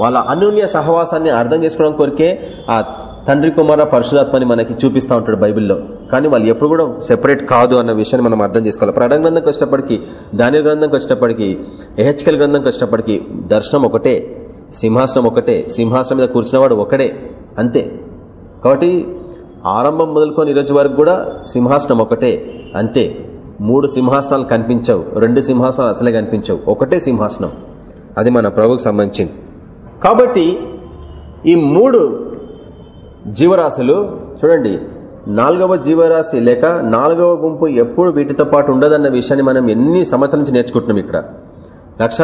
వాళ్ళ అన్యోన్య సహవాసాన్ని అర్థం చేసుకోవడం కొరికే ఆ తండ్రి కుమార పరిశుధాత్మని మనకి చూపిస్తూ ఉంటాడు బైబిల్లో. కానీ వాళ్ళు ఎప్పుడు కూడా సెపరేట్ కాదు అన్న విషయాన్ని మనం అర్థం చేసుకోవాలి. ప్రకటన గ్రంథంకి వచ్చేటప్పటికి ధాన్య గ్రంథంకి వచ్చేటప్పటికి ఎహెచ్కల్ గ్రంథంకి వచ్చేటప్పటికి దర్శనం ఒకటే. సింహాసనం ఒకటే సింహాసనం మీద కూర్చున్నవాడు ఒకడే అంతే. కాబట్టి ఆరంభం మొదలుకొని ఈరోజు వరకు కూడా సింహాసనం ఒకటే అంతే. మూడు సింహాసనాలు కనిపించవు రెండు సింహాసనాలు అసలే కనిపించవు ఒకటే సింహాసనం. అది మన ప్రభుకు సంబంధించింది. కాబట్టి ఈ మూడు జీవరాశులు చూడండి నాలుగవ జీవరాశి లేక నాలుగవ గుంపు ఎప్పుడు వీటితో పాటు ఉండదన్న విషయాన్ని మనం ఎన్ని సంవత్సరాల నుంచి నేర్చుకుంటున్నాం ఇక్కడ? లక్ష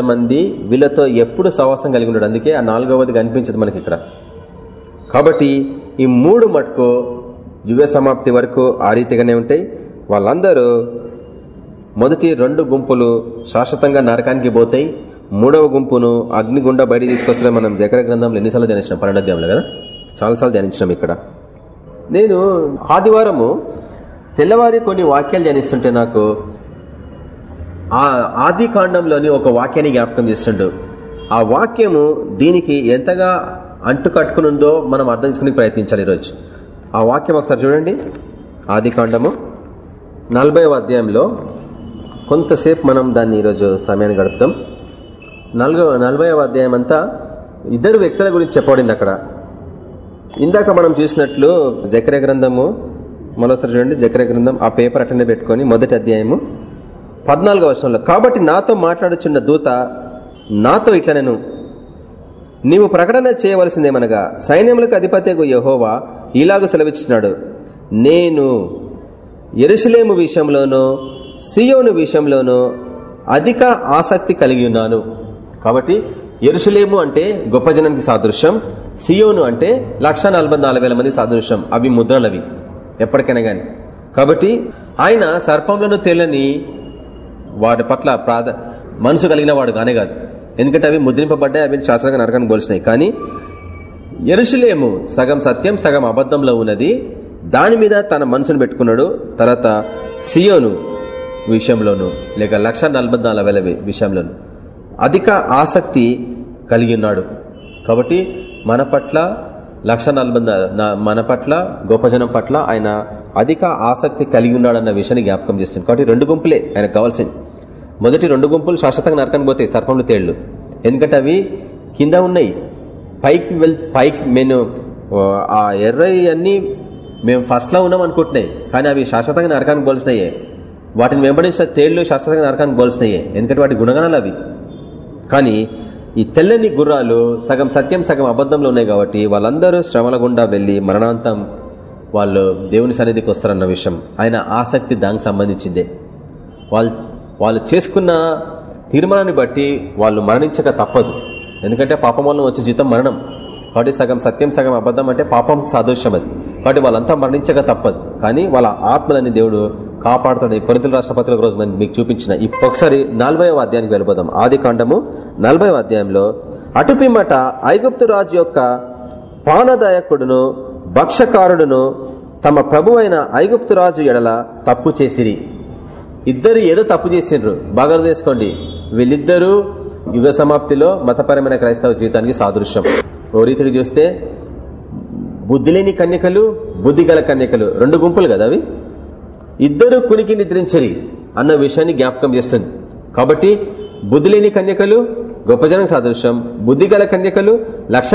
మంది వీళ్ళతో ఎప్పుడు సవాసం కలిగి ఉండడు. అందుకే ఆ నాలుగవది కనిపించదు మనకి ఇక్కడ. కాబట్టి ఈ మూడు మటుకు యుగ సమాప్తి వరకు ఆ రీతిగానే ఉంటాయి. వాళ్ళందరూ మొదటి రెండు గుంపులు శాశ్వతంగా నరకానికి పోతాయి. మూడవ గుంపును అగ్నిగుండ బయట తీసుకొస్తే మనం జగర గ్రంథంలో ఎన్నిసార్లు ధ్యానించినాం? పన్నెండు అధ్యాయంలో కదా? చాలాసార్లు ధ్యానించినాం ఇక్కడ. నేను ఆదివారము తెల్లవారి కొన్ని వాక్యాలు ధ్యానిస్తుంటే నాకు ఆ ఆది కాండంలోని ఒక వాక్యాన్ని జ్ఞాపకం చేస్తుండు. ఆ వాక్యము దీనికి ఎంతగా అంటుకట్టుకునుందో మనం అర్థం చేసుకునే ప్రయత్నించాలి ఈరోజు. ఆ వాక్యం ఒకసారి చూడండి. ఆది కాండము నలభై అధ్యాయంలో కొంతసేపు మనం దాన్ని ఈరోజు సమయాన్ని గడుపుతాం. నలుగో నలభై అధ్యాయం అంతా ఇద్దరు వ్యక్తుల గురించి చెప్పబడింది అక్కడ. ఇందాక మనం చూసినట్లు జకర గ్రంథము మరోసారి చూడండి జకర గ్రంథం ఆ పేపర్ అట్లనే పెట్టుకొని మొదటి అధ్యాయము పద్నాలుగో వర్షంలో కాబట్టి నాతో మాట్లాడుచున్న దూత నాతో ఇట్లా నేను నీవు ప్రకటన చేయవలసిందేమనగా సైన్యములకు అధిపతి యహోవా ఇలాగ సెలవిస్తున్నాడు నేను ఎరుసలేము విషయంలోనూ సియోను విషయంలోనూ అధిక ఆసక్తి కలిగి ఉన్నాను. కాబట్టి ఎరుసలేము అంటే గొప్ప జనానికి సాదృశ్యం సియోను అంటే లక్ష మంది సాదృశ్యం. అవి ముద్రలవి ఎప్పటికైనా గాని. కాబట్టి ఆయన సర్పంలోనూ తేలని వాటి పట్ల ప్రాధ మనసు కలిగిన వాడు కానే కాదు. ఎందుకంటే అవి ముద్రింపబడ్డాయి అవి శాస్త్రంగా నరకాన్ని పోల్చినాయి. కానీ ఎరుసలేము సగం సత్యం సగం అబద్ధంలో ఉన్నది. దాని మీద తన మనసును పెట్టుకున్నాడు. తర్వాత సియోను విషయంలోను లేక లక్ష విషయంలోను అధిక ఆసక్తి కలిగి ఉన్నాడు. కాబట్టి మన పట్ల లక్ష మన పట్ల గొప్పజనం పట్ల ఆయన అధిక ఆసక్తి కలిగి ఉన్నాడన్న విషయాన్ని జ్ఞాపకం చేస్తుంది. కాబట్టి రెండు గుంపులే ఆయనకు కావాల్సింది. మొదటి రెండు గుంపులు శాశ్వతంగా నరకని పోతాయి సర్పంలు తేళ్ళు. ఎందుకంటే అవి కింద ఉన్నాయి. పైకి వెల్ పైకి నేను ఆ ఎర్రయి అన్నీ మేము ఫస్ట్లో ఉన్నాం అనుకుంటున్నాయి. కానీ అవి శాశ్వతంగా నరకానికి పోల్సినాయే వాటిని వెంబడించిన తేళ్ళు శాశ్వతంగా నరకానికి పోల్సినాయే ఎందుకంటే వాటి గుణగణాలు అవి. కానీ ఈ తెల్లని గుర్రాలు సగం సత్యం సగం అబద్ధంలో ఉన్నాయి కాబట్టి వాళ్ళందరూ శ్రమల గుండా వెళ్ళి మరణాంతం వాళ్ళు దేవుని సన్నిధికి వస్తారన్న విషయం. ఆయన ఆసక్తి దానికి సంబంధించిందే. వాళ్ళు వాళ్ళు చేసుకున్న తీర్మానాన్ని బట్టి వాళ్ళు మరణించక తప్పదు. ఎందుకంటే పాపం వల్ల వచ్చే జీతం మరణం. కాబట్టి సగం సత్యం సగం అబద్ధం అంటే పాపం సాదృశ్యం అది కాబట్టి వాళ్ళంతా మరణించక తప్పదు. కానీ వాళ్ళ ఆత్మలని దేవుడు కాపాడుతాడు. కొరితల రాష్ట్రపతి రోజు మీకు చూపించిన. ఒకసారి నలభై అధ్యాయానికి వెళ్ళిపోదాం ఆది కాండము నలభై అధ్యాయంలో అటుపిమ్మట ఐగుప్తు రాజు యొక్క పానదాయకుడును భక్షకారుడును తమ ప్రభువైన ఐగుప్తు రాజు ఎడల తప్పు చేసిరి. ఇద్దరు ఏదో తప్పు చేసిండ్రు. బాగా చేసుకోండి. వీళ్ళిద్దరూ యుగ సమాప్తిలో మతపరమైన క్రైస్తవ జీవితానికి సాదృశ్యం. ఓ రీతికి చూస్తే బుద్ధి లేని కన్యకలు బుద్ధి గల కన్యకలు. రెండు గుంపులు కదా అవి? ఇద్దరు కునికి నిద్రించరి అన్న విషయాన్ని జ్ఞాపకం చేస్తుంది. కాబట్టి బుద్ధి లేని కన్యకలు గొప్ప జనం సాదృశ్యం. బుద్ధి గల కన్యకలు లక్ష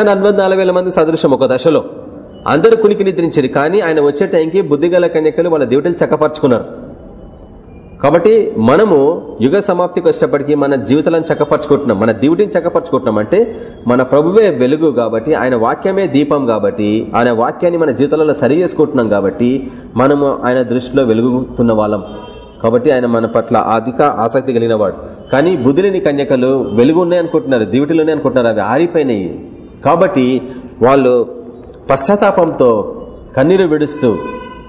మంది సదృశ్యం ఒక దశలో. అందరూ కునికి నిద్రించరు. కానీ ఆయన వచ్చే టైంకి బుద్ధి గల కన్యకలు వాళ్ళ దేవుటలు చక్కపరుచుకున్నారు. కాబట్టి మనము యుగ సమాప్తికి వచ్చేటప్పటికి మన జీవితాలను చక్కపరచుకుంటున్నాం. మన డ్యూటీని చక్కపరచుకుంటున్నాం అంటే మన ప్రభువే వెలుగు కాబట్టి ఆయన వాక్యమే దీపం కాబట్టి ఆయన వాక్యాన్ని మన జీవితాలలో సరి చేసుకుంటున్నాం కాబట్టి మనము ఆయన దృష్టిలో వెలుగుతున్న వాళ్ళం. కాబట్టి ఆయన మన పట్ల అధిక ఆసక్తి కలిగిన వాడు. కానీ బుద్ధులేని కన్యకలు వెలుగు ఉన్నాయనుకుంటున్నారు దివిటిలోనే అనుకుంటున్నారు అవి ఆరిపోయినాయి. కాబట్టి వాళ్ళు పశ్చాత్తాపంతో కన్నీరు విడుస్తూ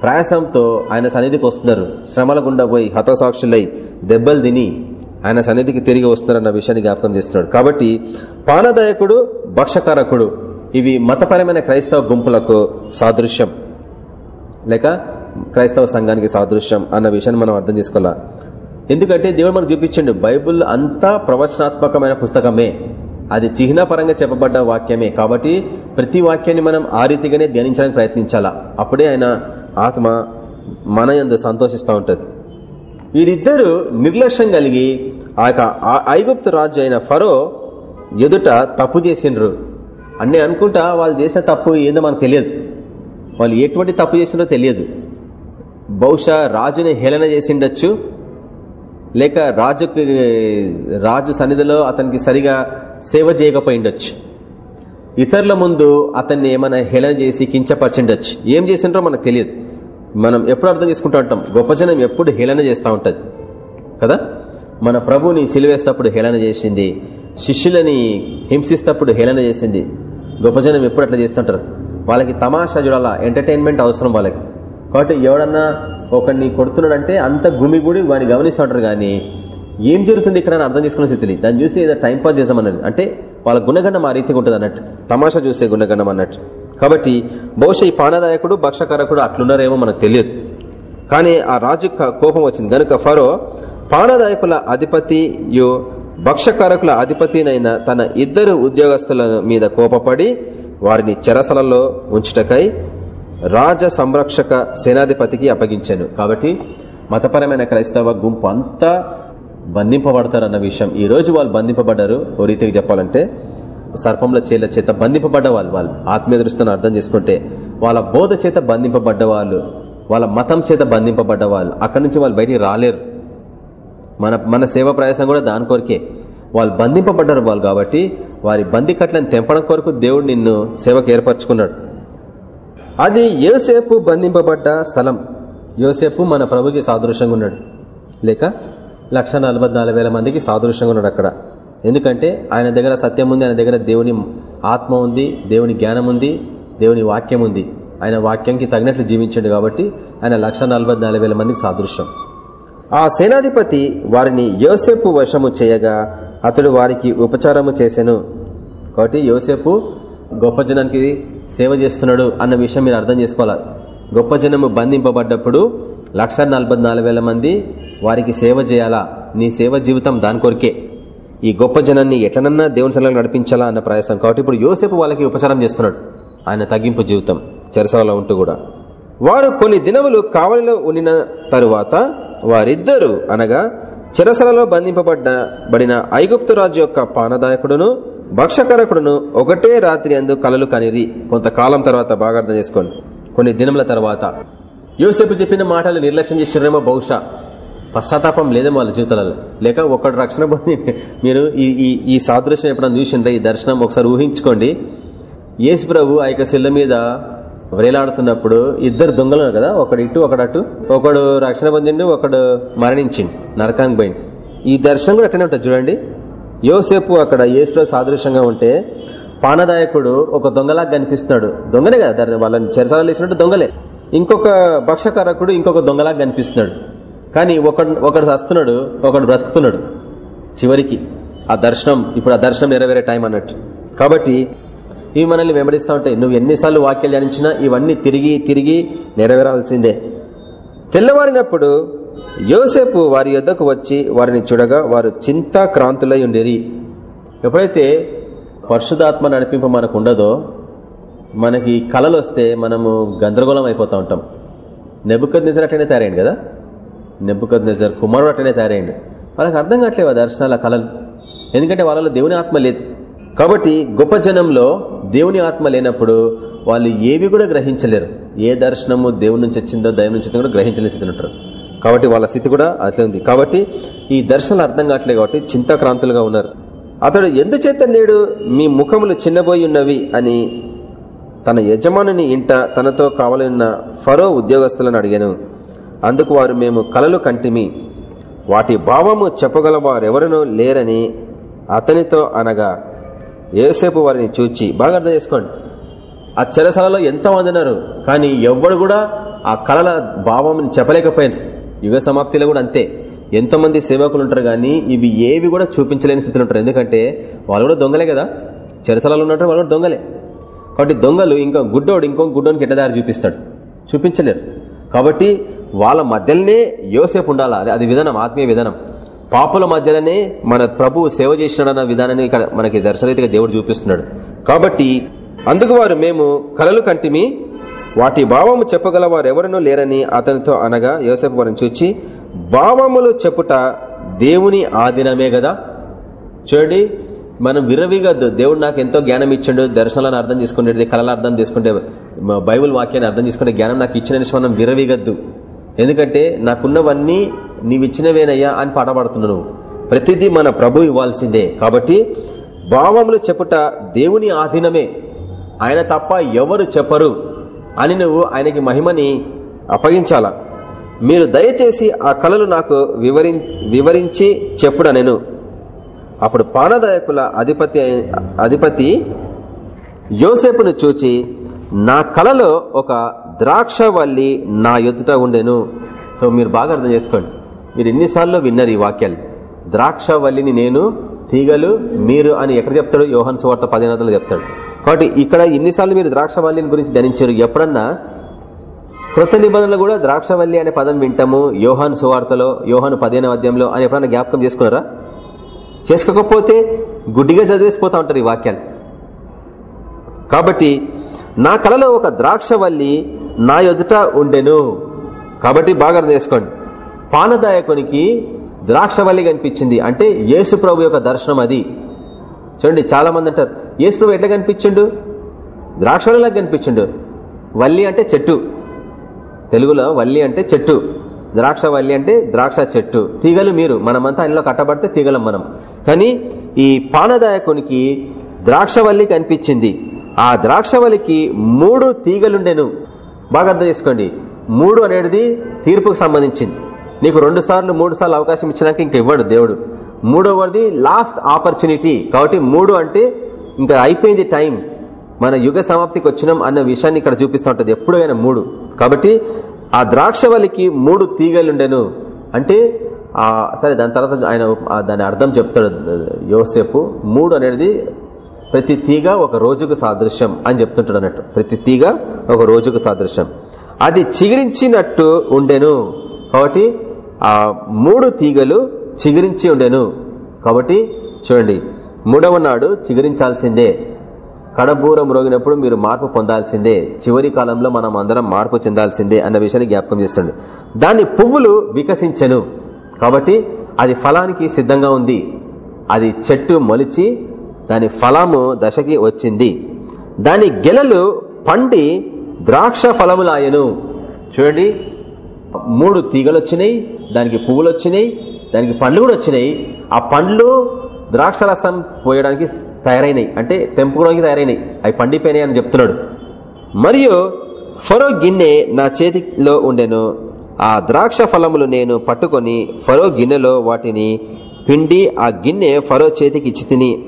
ప్రయాసంతో ఆయన సన్నిధికి వస్తున్నారు. శ్రమల గుండా పోయి హతసాక్షులై దెబ్బలు తిని ఆయన సన్నిధికి తిరిగి వస్తున్నారన్న విషయాన్ని జ్ఞాపకం చేస్తున్నాడు. కాబట్టి పానదాయకుడు భక్షకారకుడు ఇవి మతపరమైన క్రైస్తవ గుంపులకు సాదృశ్యం. లేక క్రైస్తవ సంఘానికి సాదృశ్యం అన్న విషయాన్ని మనం అర్థం చేసుకోవాలా? ఎందుకంటే దేవుడు మనకు చూపించండి బైబుల్ అంతా ప్రవచనాత్మకమైన పుస్తకమే. అది చిహ్నపరంగా చెప్పబడ్డ వాక్యమే. కాబట్టి ప్రతి వాక్యాన్ని మనం ఆ రీతిగానే ధ్యానించడానికి ప్రయత్నించాలా? అప్పుడే ఆయన ఆత్మ మన ఎందు సంతోషిస్తూ ఉంటుంది. వీరిద్దరూ నిర్లక్ష్యం కలిగి ఆ యొక్క ఐగుప్తు రాజు అయిన ఫరో ఎదుట తప్పు చేసిండ్రు. అన్నీ అనుకుంటా వాళ్ళు చేసిన తప్పు ఏందో మనకు తెలియదు. వాళ్ళు ఎటువంటి తప్పు చేసిండో తెలియదు. బహుశా రాజుని హేళన చేసిండొచ్చు. లేక రాజుకి రాజు సన్నిధిలో అతనికి సరిగా సేవ చేయకపోయిండొచ్చు. ఇతరుల ముందు అతన్ని ఏమైనా హేళన చేసి కించపరిచిండొచ్చు. ఏం చేసిండ్రో మనకు తెలియదు. మనం ఎప్పుడు అర్థం చేసుకుంటూ ఉంటాం? గొప్ప జనం ఎప్పుడు హేళన చేస్తూ ఉంటుంది. కదా? మన ప్రభుని సిలివేస్తప్పుడు హేళన చేసింది శిష్యులని హింసిస్తప్పుడు హేళన చేసింది. గొప్ప జనం ఎప్పుడు అట్లా చేస్తుంటారు వాళ్ళకి తమాషా చూడాలా? ఎంటర్టైన్మెంట్ అవసరం వాళ్ళకి. కాబట్టి ఎవడన్నా ఒకరిని కొడుతున్నాడంటే అంత గుమిగుడి వాడిని గమనిస్తుంటారు కానీ ఏం జరుగుతుంది ఇక్కడ అర్థం చేసుకునే స్థితి దాన్ని చూసి ఏదో టైం పాస్ చేసామన్నది అంటే వాళ్ళ గుణగణం ఆ రీతిగా ఉంటుంది అన్నట్టు. తమాషా చూసే గుణగణం అన్నట్టు. కాబట్టి బహుశా ఈ పానదాయకుడు భక్షకారకుడు అట్లున్నారేమో మనకు తెలియదు. కానీ ఆ రాజు కోపం వచ్చింది. గనుక ఫరో పానదాయకుల అధిపతియు భక్షకారకుల అధిపతినైన తన ఇద్దరు ఉద్యోగస్తుల మీద కోపపడి వారిని చెరసలలో ఉంచుటకై రాజ సంరక్షక సేనాధిపతికి అప్పగించాను. కాబట్టి మతపరమైన క్రైస్తవ గుంపు అంతా బంధింపబడతారన్న విషయం. ఈ రోజు వాళ్ళు బంధింపబడ్డారు. ఓ రీతికి చెప్పాలంటే సర్పంల చేల చేత బంధింపబడ్డ వాళ్ళు వాళ్ళు ఆత్మీయ దృష్టిని అర్థం చేసుకుంటే వాళ్ళ బోధ చేత బంధింపబడ్డ వాళ్ళు వాళ్ళ మతం చేత బంధింపబడ్డ వాళ్ళు అక్కడి నుంచి వాళ్ళు బయటికి రాలేరు. మన మన సేవ ప్రయాసం కూడా దాని కొరకే. వాళ్ళు బంధింపబడ్డారు వాళ్ళు కాబట్టి వారి బందికట్లను తెంపడం కొరకు దేవుడు నిన్ను సేవకు ఏర్పరచుకున్నాడు. అది యోసేపు బంధింపబడ్డ స్థలం. యోసేపు మన ప్రభుకి సాదృశ్యంగా ఉన్నాడు. లేక లక్ష మందికి సాదృశ్యంగా ఉన్నాడు అక్కడ. ఎందుకంటే ఆయన దగ్గర సత్యం ఉంది ఆయన దగ్గర దేవుని ఆత్మ ఉంది దేవుని జ్ఞానం ఉంది దేవుని వాక్యం ఉంది. ఆయన వాక్యంకి తగినట్లు జీవించాడు కాబట్టి ఆయన లక్ష మందికి సాదృశ్యం. ఆ సేనాధిపతి వారిని యోసేపు వశము చేయగా అతడు వారికి ఉపచారము చేశాను కాబట్టి యోసేపు గొప్ప జనానికి సేవ చేస్తున్నాడు అన్న విషయం మీరు అర్థం చేసుకోవాలి. గొప్ప జనము బంధింపబడ్డప్పుడు లక్ష మంది వారికి సేవ చేయాలా? నీ సేవ జీవితం దాని కొరికే. ఈ గొప్ప జనాన్ని ఎట్లనన్నా దేవుని సలహా నడిపించాలా అన్న ప్రయాసం. కాబట్టి ఇప్పుడు యోసేపు వాళ్ళకి ఉపచారం చేస్తున్నాడు. ఆయన తగ్గింపు జీవితం చెరసాలలో ఉంటూ కూడా. వారు కొన్ని దినములు కావలిలో ఉండిన తరువాత వారిద్దరూ అనగా చెరసలలో బంధింపబడ్డ బడిన ఐగుప్తు రాజు యొక్క పానదాయకుడును భక్షకరకుడును ఒకటే రాత్రి అందు కలలు కనిరి. కొంతకాలం తర్వాత బాగా అర్థం చేసుకోండి. కొన్ని దినముల తర్వాత యోసేపు చెప్పిన మాటలు నిర్లక్ష్యం చేసిరేమో బహుశా. పశ్చాత్తాపం లేదేమో వాళ్ళ జీవితాలలో. లేక ఒకడు రక్షణ పొంది మీరు ఈ ఈ ఈ సాదృశ్యం ఎప్పుడైనా చూసిండ్రా? ఈ దర్శనం ఒకసారి ఊహించుకోండి. యేసు ప్రభు ఆ యొక్క శిల్ల మీద వ్రేలాడుతున్నప్పుడు ఇద్దరు దొంగలు కదా? ఒకడు ఇటు ఒకడు అటు. ఒకడు రక్షణ పొందిండు ఒకడు మరణించిండు నరకానికి పోయింది ఈ దర్శనం కూడా అట్లనే ఉంటుంది చూడండి. యోసేపు అక్కడ యేసులో సాదృశ్యంగా ఉంటే పానదాయకుడు ఒక దొంగలాగా కనిపిస్తున్నాడు. దొంగలే కదా? వాళ్ళని చెరసాలలో వేసినట్టు దొంగలే. ఇంకొక భక్షకారకుడు ఇంకొక దొంగలాగా కనిపిస్తున్నాడు. కానీ ఒకడు ఒకడు వస్తున్నాడు ఒకడు బ్రతుకుతున్నాడు. చివరికి ఆ దర్శనం ఇప్పుడు ఆ దర్శనం నెరవేరే టైం అన్నట్టు. కాబట్టి ఇవి మనల్ని వెంబడిస్తూ ఉంటాయి. నువ్వు ఎన్నిసార్లు వాక్యాలు ధ్యానించినా ఇవన్నీ తిరిగి తిరిగి నెరవేరాల్సిందే. తెల్లవారినప్పుడు యోసేపు వారి యొద్దకు వచ్చి వారిని చూడగా వారు చింతాక్రాంతులై ఉండేరి. ఎప్పుడైతే పరిశుధాత్మ నడిపింపు మనకు ఉండదో మనకి కళలు వస్తే మనము గందరగోళం అయిపోతూ ఉంటాం. నెబ్బుకద్ నిజర్ తయారైంది కదా? నెబ్బుకద్ నెజర్ కుమారుడు అట్లనే తయారైండు. వాళ్ళకి అర్థం కావట్లేవు ఆ దర్శనాల కళలు. ఎందుకంటే వాళ్ళలో దేవుని ఆత్మ లేదు. కాబట్టి గొప్ప జనంలో దేవుని ఆత్మ లేనప్పుడు వాళ్ళు ఏవి కూడా గ్రహించలేరు. ఏ దర్శనము దేవుని నుంచి వచ్చిందో దైవం నుంచి వచ్చిందో కూడా గ్రహించలేని స్థితిలో ఉంటారు. కాబట్టి వాళ్ళ స్థితి కూడా అసలే ఉంది. కాబట్టి ఈ దర్శనాలు అర్థం కావట్లేదు కాబట్టి చింతాక్రాంతులుగా ఉన్నారు. అతడు ఎందుచేత నేడు మీ ముఖములు చిన్నబోయి ఉన్నవి అని తన యజమానుని ఇంట తనతో కావాలన్న ఫరో ఉద్యోగస్తులను అడిగాను. అందుకు వారు మేము కలలు కంటిమి. వాటి భావము చెప్పగల వారెవరనూ లేరని అతనితో అనగా ఏసేపు వారిని చూచి బాగా అర్థం చేసుకోండి. ఆ చెరసలలో ఎంతమంది ఉన్నారు? కానీ ఎవ్వడు కూడా ఆ కళల భావం చెప్పలేకపోయాను యుగ సమాప్తిలో కూడా అంతే. ఎంతమంది సేవకులు ఉంటారు కానీ ఇవి ఏవి కూడా చూపించలేని స్థితిలో ఉంటారు. ఎందుకంటే వాళ్ళు కూడా దొంగలే కదా. చెరసలలో ఉన్నట్టు వాళ్ళు కూడా దొంగలే. కాబట్టి దొంగలు ఇంకా గుడ్డోడు ఇంకో గుడ్డోనికి ఎట్ట చూపిస్తాడు. చూపించలేరు. కాబట్టి వాళ్ళ మధ్యలోనే యోసేపు ఉండాలా? అది- అది విధానం ఆత్మీయ విధానం. పాపుల మధ్యలోనే మన ప్రభు సేవ చేసినాడన్న విధానాన్ని ఇక్కడ మనకి దర్శనరీతిగా దేవుడు చూపిస్తున్నాడు. కాబట్టి అందుకు వారు మేము కలలు కంటిమి వాటి భావము చెప్పగల వారెవరనూ లేరని అతనితో అనగా యోసేపు వారిని చూచి భావములు చెప్పుట దేవుని ఆధీనమే కదా చూడండి మనం విరవిగద్దు దేవుడు నాకు ఎంతో జ్ఞానం ఇచ్చాడు దర్శనాలను అర్థం చేసుకునేది కళలు అర్థం చేసుకుంటే బైబుల్ వాక్యాన్ని అర్థం చేసుకునే జ్ఞానం నాకు ఇచ్చిన మనం విరవిగద్దు ఎందుకంటే నాకున్నవన్నీ నీవిచ్చినవేనయ్యా అని పాటపాడుతున్నావు నువ్వు. ప్రతిదీ మన ప్రభు ఇవ్వాల్సిందే. కాబట్టి భావములు చెప్పుట దేవుని ఆధీనమే. ఆయన తప్ప ఎవరు చెప్పరు అని నువ్వు ఆయనకి మహిమని అప్పగించాలా? మీరు దయచేసి ఆ కళలు నాకు వివరిం వివరించి చెప్పుడ నేను. అప్పుడు పానదాయకుల అధిపతి అధిపతి యోసేపును చూచి నా కలలో ఒక ద్రాక్షవల్లి నా ఎదుట ఉండెను. సో మీరు బాగా అర్థం చేసుకోండి. మీరు ఎన్నిసార్లు విన్నారు ఈ వాక్యాలు? ద్రాక్షవల్లిని నేను తీగలు మీరు అని ఎక్కడ చెప్తాడు? యోహన్ సువార్త పదిహేను చెప్తాడు. కాబట్టి ఇక్కడ ఇన్నిసార్లు మీరు ద్రాక్షవల్లిని గురించి ధనించారు ఎప్పుడన్నా? కృత నిబంధనలు కూడా ద్రాక్షవల్లి అనే పదం వింటాము యోహాన్ సువార్తలో యోహాను పదిహేను అధ్యాయంలో అని ఎప్పుడన్నా జ్ఞాపకం చేసుకున్నారా? చేసుకోకపోతే గుడ్డిగా చదివేసిపోతా ఉంటారు ఈ వాక్యాలు. కాబట్టి నా కలలో ఒక ద్రాక్షవల్లి నా ఎదుట ఉండెను. కాబట్టి బాగా అర్థం చేసుకోండి. పానదాయకునికి ద్రాక్షవల్లి కనిపించింది. అంటే యేసు ప్రభు యొక్క దర్శనం అది. చూడండి చాలా మంది అంటారు యేసు ప్రభు ఎట్లా కనిపించిండు? ద్రాక్షవల్లిలా కనిపించిండు. వల్లి అంటే చెట్టు. తెలుగులో వల్లి అంటే చెట్టు. ద్రాక్ష వల్లి అంటే ద్రాక్ష చెట్టు. తీగలు మీరు. మనమంతా ఆయనలో కట్టబడితే తీగలం మనం. కానీ ఈ పానదాయకునికి ద్రాక్షవల్లి కనిపించింది. ఆ ద్రాక్షవల్లికి మూడు తీగలుండెను. బాగా అర్థం చేసుకోండి. మూడు అనేది తీర్పుకు సంబంధించింది. నీకు రెండు సార్లు మూడు సార్లు అవకాశం ఇచ్చినాక ఇంక ఇవ్వడు దేవుడు. మూడవది లాస్ట్ ఆపర్చునిటీ కాబట్టి మూడు అంటే ఇంకా అయిపోయింది టైం మన యుగ సమాప్తికి వచ్చినాం అన్న విషయాన్ని ఇక్కడ చూపిస్తూ ఉంటుంది. ఎప్పుడైనా మూడు. కాబట్టి ఆ ద్రాక్షవల్లికి మూడు తీగలుండెను అంటే సరే దాని తర్వాత ఆయన దాని అర్థం చెప్తాడు యోసేపు. మూడు అనేది ప్రతి తీగ ఒక రోజుకు సాదృశ్యం అని చెప్తుంటాడు అన్నట్టు. ప్రతి తీగ ఒక రోజుకు సాదృశ్యం. అది చిగిరించినట్టు ఉండెను. కాబట్టి ఆ మూడు తీగలు చిగురించి ఉండెను. కాబట్టి చూడండి మూడవ నాడు చిగురించాల్సిందే. కడబూరం రోగినప్పుడు మీరు మార్పు పొందాల్సిందే. చివరి కాలంలో మనం అందరం మార్పు చెందాల్సిందే అన్న విషయాన్ని జ్ఞాపకం చేస్తుంది దాని పువ్వులు వికసించెను. కాబట్టి అది ఫలానికి సిద్ధంగా ఉంది. అది చెట్టు మొలిచి దాని ఫలము దశకి వచ్చింది. దాని గెలలు పండి ద్రాక్ష ఫలములాయను. చూడండి మూడు తీగలు వచ్చినాయి దానికి పువ్వులు వచ్చినాయి దానికి పండ్లు కూడా వచ్చినాయి. ఆ పండ్లు ద్రాక్ష రసం పోయడానికి తయారైనాయి. అంటే తెంపుకోవడానికి తయారైనాయి. అవి పండిపోయినాయి అని చెప్తున్నాడు. మరియు ఫరో గిన్నె నా చేతిలో ఉండెను. ఆ ద్రాక్ష ఫలములు నేను పట్టుకొని ఫరో గిన్నెలో వాటిని పిండి ఆ గిన్నె ఫరో చేతికి ఇచ్చి తిని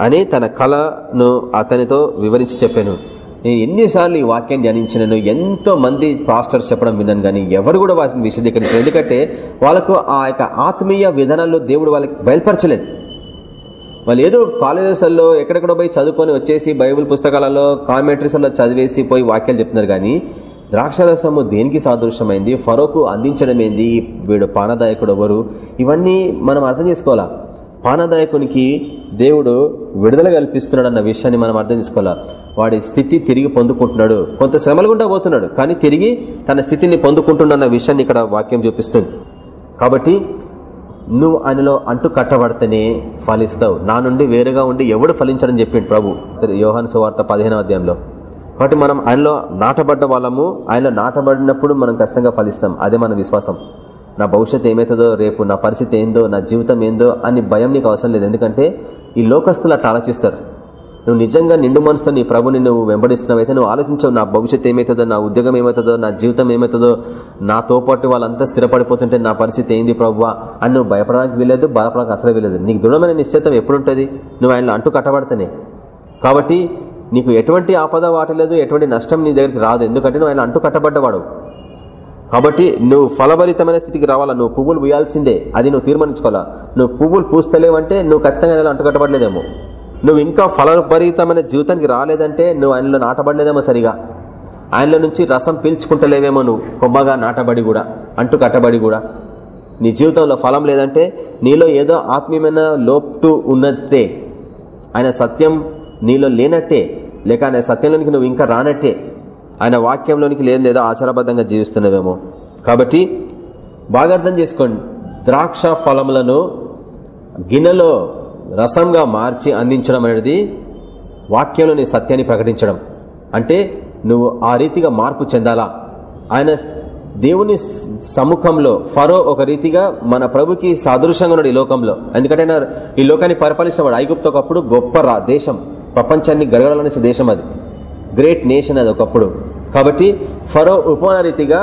అని తన కళను అతనితో వివరించి చెప్పాను. నేను ఎన్నిసార్లు ఈ వాక్యం ధ్యానించినను ఎంతో మంది పాస్టర్స్ చెప్పడం విన్నాను కానీ ఎవరు కూడా వాటిని విశదీకరించారు ఎందుకంటే వాళ్ళకు ఆ యొక్క ఆత్మీయ విధానాల్లో దేవుడు వాళ్ళకి బయలుపరచలేదు. వాళ్ళు ఏదో కాలేజెస్లో ఎక్కడెక్కడో పోయి చదువుకొని వచ్చేసి బైబిల్ పుస్తకాలలో కామెంటరీస్లో చదివేసి పోయి వాక్యాలు చెప్తున్నారు కానీ ద్రాక్షరసము దేనికి సాదృశ్యమైంది? ఫరోకు అందించడం ఏంది వీడు పానదాయకుడు ఎవరు? ఇవన్నీ మనం అర్థం చేసుకోవాలా? పానదాయకునికి దేవుడు విడుదల కల్పిస్తున్నాడు అన్న విషయాన్ని మనం అర్థం చేసుకోవాలా? వాడి స్థితి తిరిగి పొందుకుంటున్నాడు. కొంత శ్రమలు గుండా పోతున్నాడు. కానీ తిరిగి తన స్థితిని పొందుకుంటున్న విషయాన్ని ఇక్కడ వాక్యం చూపిస్తుంది. కాబట్టి నువ్వు ఆయనలో అంటు కట్టబడితేనే ఫలిస్తావు. నా నుండి వేరుగా ఉండి ఎవడు ఫలించడని చెప్పిండు ప్రభు. యోహాన్ సువార్త పదిహేనవ అధ్యాయంలో. కాబట్టి మనం ఆయనలో నాటబడ్డ వాళ్ళము. ఆయనలో నాటబడినప్పుడు మనం ఖచ్చితంగా ఫలిస్తాం. అదే మన విశ్వాసం. నా భవిష్యత్తు ఏమవుతుందో రేపు నా పరిస్థితి ఏందో నా జీవితం ఏందో అని భయం నీకు అవసరం లేదు. ఎందుకంటే ఈ లోకస్తులు అట్లా ఆలోచిస్తారు. నువ్వు నిజంగా నిండు మనసుతో నీ ప్రభుని నువ్వు వెంబడిస్తున్నావైతే నువ్వు ఆలోచించవు నా భవిష్యత్తు ఏమవుతుందో నా ఉద్యోగం ఏమవుతుందో నా జీవితం ఏమవుతుందో నాతో పాటు వాళ్ళంతా స్థిరపడిపోతుంటే నా పరిస్థితి ఏంది ప్రభు అని నువ్వు భయపడడానికి వీలేదు బాధపడడానికి అసలు వీలేదు నీకు దృఢమైన నిశ్చితం ఎప్పుడుంటుంది? నువ్వు ఆయన అంటూ కట్టబడతానే. కాబట్టి నీకు ఎటువంటి ఆపద వాటలేదు ఎటువంటి నష్టం నీ దగ్గరికి రాదు. ఎందుకంటే నువ్వు ఆయన అంటూ కట్టబడ్డవాడు. కాబట్టి నువ్వు ఫలభరితమైన స్థితికి రావాలా? నువ్వు పువ్వులు పూయాల్సిందే. అది నువ్వు తీర్మానించుకోవాలా? నువ్వు పువ్వులు పూస్తలేవంటే నువ్వు ఖచ్చితంగా ఆయన అంటుకట్టబడలేదేమో. నువ్వు ఇంకా ఫలభరితమైన జీవితానికి రాలేదంటే నువ్వు ఆయనలో నాటబడలేదేమో సరిగా. ఆయనలో నుంచి రసం పీల్చుకుంటలేవేమో నువ్వు. కొమ్మగా నాటబడి కూడా అంటు కట్టబడి కూడా. నీ జీవితంలో ఫలం లేదంటే నీలో ఏదో ఆత్మీయమైన లోటు ఉన్నట్టే. ఆయన సత్యం నీలో లేనట్టే. లేక ఆయన సత్యంలోనికి నువ్వు ఇంకా రానట్టే. ఆయన వాక్యంలోనికి లేదు లేదా ఆచారబద్ధంగా జీవిస్తున్నావేమో. కాబట్టి బాగా అర్థం చేసుకోండి. ద్రాక్ష ఫలములను గిన్నెలో రసంగా మార్చి అందించడం అనేది వాక్యంలోని సత్యాన్ని ప్రకటించడం. అంటే నువ్వు ఆ రీతిగా మార్పు చెందాలా? ఆయన దేవుని సముఖంలో ఫరో ఒక రీతిగా మన ప్రభుకి సాదృశ్యంగా ఉన్నాడు ఈ లోకంలో. ఎందుకంటే ఆయన ఈ లోకాన్ని పరిపాలించినవాడు ఐగుప్తు ఒకప్పుడు గొప్ప రా దేశం. ప్రపంచాన్ని గడగడలనిచ్చే దేశం అది. గ్రేట్ నేషన్ అది ఒకప్పుడు. కాబట్టి ఫరో ఉపమానరీతిగా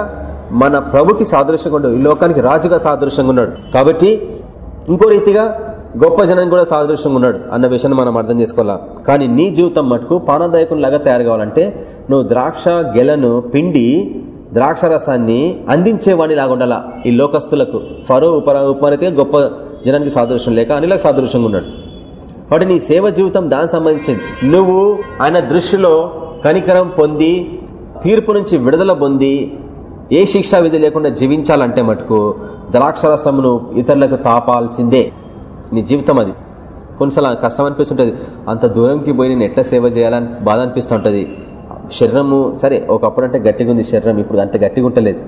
మన ప్రభుకి సాదృశ్యంగా ఉండవు ఈ లోకానికి రాజుగా సాదృశ్యంగా ఉన్నాడు. కాబట్టి ఇంకో రీతిగా గొప్ప జనం కూడా సాదృశ్యంగా ఉన్నాడు అన్న విషయాన్ని మనం అర్థం చేసుకోవాలా? కానీ నీ జీవితం మటుకు పానదాయకునిలాగా తయారు కావాలంటే నువ్వు ద్రాక్ష గెలను పిండి ద్రాక్ష రసాన్ని అందించేవాడిలాగా ఉండాలా? ఈ లోకస్తులకు ఫరో ఉప ఉపమానైతే గొప్ప జనానికి సాదృశ్యం లేక అనిలకు సాదృశ్యంగా ఉన్నాడు. కాబట్టి నీ సేవ జీవితం దానికి సంబంధించింది. నువ్వు ఆయన దృష్టిలో కనికరం పొంది తీర్పు నుంచి విడుదల పొంది ఏ శిక్షా విధి లేకుండా జీవించాలంటే మటుకు ద్రాక్షరసమును ఇతరులకు తాపాల్సిందే. నీ జీవితం అది. కొన్నిసార్లు కష్టం అనిపిస్తుంటుంది. అంత దూరంకి పోయి నేను ఎట్లా సేవ చేయాలని బాధ అనిపిస్తుంటుంది. శరీరము సరే ఒకప్పుడు అంటే గట్టిగా ఉంది శరీరం ఇప్పుడు అంత గట్టిగా ఉంటలేదు.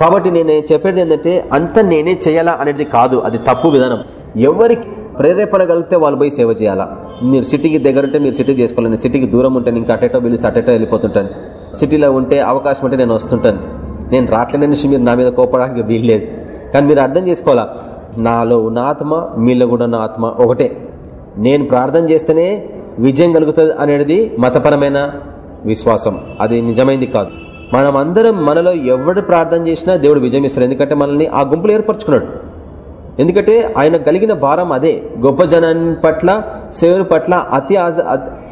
కాబట్టి నేను చెప్పేది ఏంటంటే అంత నేనే చేయాలా అనేది కాదు. అది తప్పు విధానం. ఎవరికి ప్రేరేపణగలిగితే వాళ్ళు పోయి సేవ చేయాలా? మీరు సిటీకి దగ్గర ఉంటే మీరు సిటీకి చేసుకోవాలి సిటీకి దూరం ఉంటే ఇంకా అటేటో పిలిస్తే అటేటో వెళ్ళిపోతుంటాను. సిటీలో ఉంటే అవకాశం ఉంటే నేను వస్తుంటాను. నేను రావట్లేనని మీరు నా మీద కోపడానికి వీల్లేదు. కానీ మీరు అర్థం చేసుకోవాలా? నాలో ఉన్న ఆత్మ మీలో కూడా ఉన్న ఆత్మ ఒకటే. నేను ప్రార్థన చేస్తేనే విజయం కలుగుతుంది అనేది మతపరమైన విశ్వాసం. అది నిజమైంది కాదు. మనం అందరం మనలో ఎవడు ప్రార్థన చేసినా దేవుడు విజయం ఇస్తాడు. ఎందుకంటే మనల్ని ఆ గుంపులు ఏర్పరచుకున్నాడు. ఎందుకంటే ఆయన కలిగిన భారం అదే. గొప్ప జనాన్ని పట్ల సేవను పట్ల అతి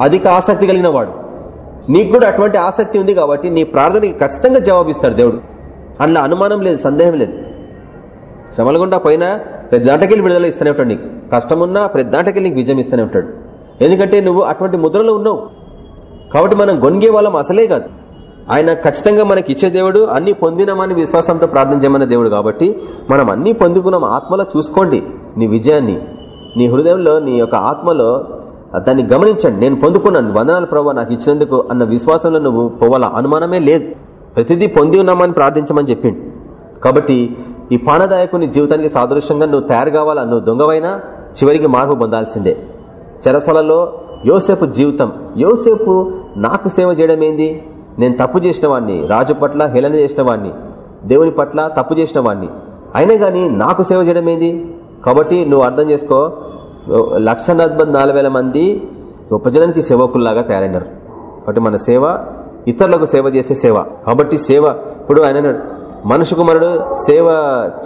అధిక ఆసక్తి కలిగిన వాడు. నీకు కూడా అటువంటి ఆసక్తి ఉంది కాబట్టి నీ ప్రార్థనకి ఖచ్చితంగా జవాబిస్తాడు దేవుడు. అందులో అనుమానం లేదు సందేహం లేదు. శ్రమలగుండా పోయినా పెద్దాటకెళ్ళి విడుదల ఇస్తూనే ఉంటాడు నీకు. కష్టమున్నా పెద్దాటకెళ్ళి నీకు విజయం ఇస్తూనే ఉంటాడు. ఎందుకంటే నువ్వు అటువంటి ముద్రలో ఉన్నావు. కాబట్టి మనం గొనిగే వాళ్ళం అసలే కాదు. ఆయన ఖచ్చితంగా మనకి ఇచ్చే దేవుడు అన్ని పొందినామని విశ్వాసంతో ప్రార్థన చేయమన్న దేవుడు కాబట్టి మనం అన్ని పొందుకున్నాం. ఆత్మలో చూసుకోండి నీ విజయాన్ని. నీ హృదయంలో నీ యొక్క ఆత్మలో దాన్ని గమనించండి. నేను పొందుకున్నాను. వందనాలు ప్రభావ నాకు ఇచ్చినందుకు అన్న విశ్వాసంలో నువ్వు పోవాలా? అనుమానమే లేదు. ప్రతిదీ పొంది ఉన్నామని ప్రార్థించమని చెప్పిండు. కాబట్టి ఈ పానదాయకుని జీవితానికి సాదృశ్యంగా నువ్వు తయారు కావాలా? నువ్వు దొంగవైనా చివరికి మార్పు పొందాల్సిందే. చెరసలలో యోసేపు జీవితం. యోసేపు నాకు సేవ చేయడం ఏంది నేను తప్పు చేసిన వాడిని రాజు పట్ల హేళన చేసిన వాడిని దేవుని పట్ల తప్పు చేసిన వాడిని అయినా కానీ నాకు సేవ చేయడం ఏంది? కాబట్టి నువ్వు అర్థం చేసుకో లక్ష మంది గొప్ప జనానికి సేవకుల్లాగా తయారైనారు. కాబట్టి మన సేవ ఇతరులకు సేవ చేసే సేవ. కాబట్టి సేవ ఇప్పుడు ఆయన మనుషు కుమారుడు సేవ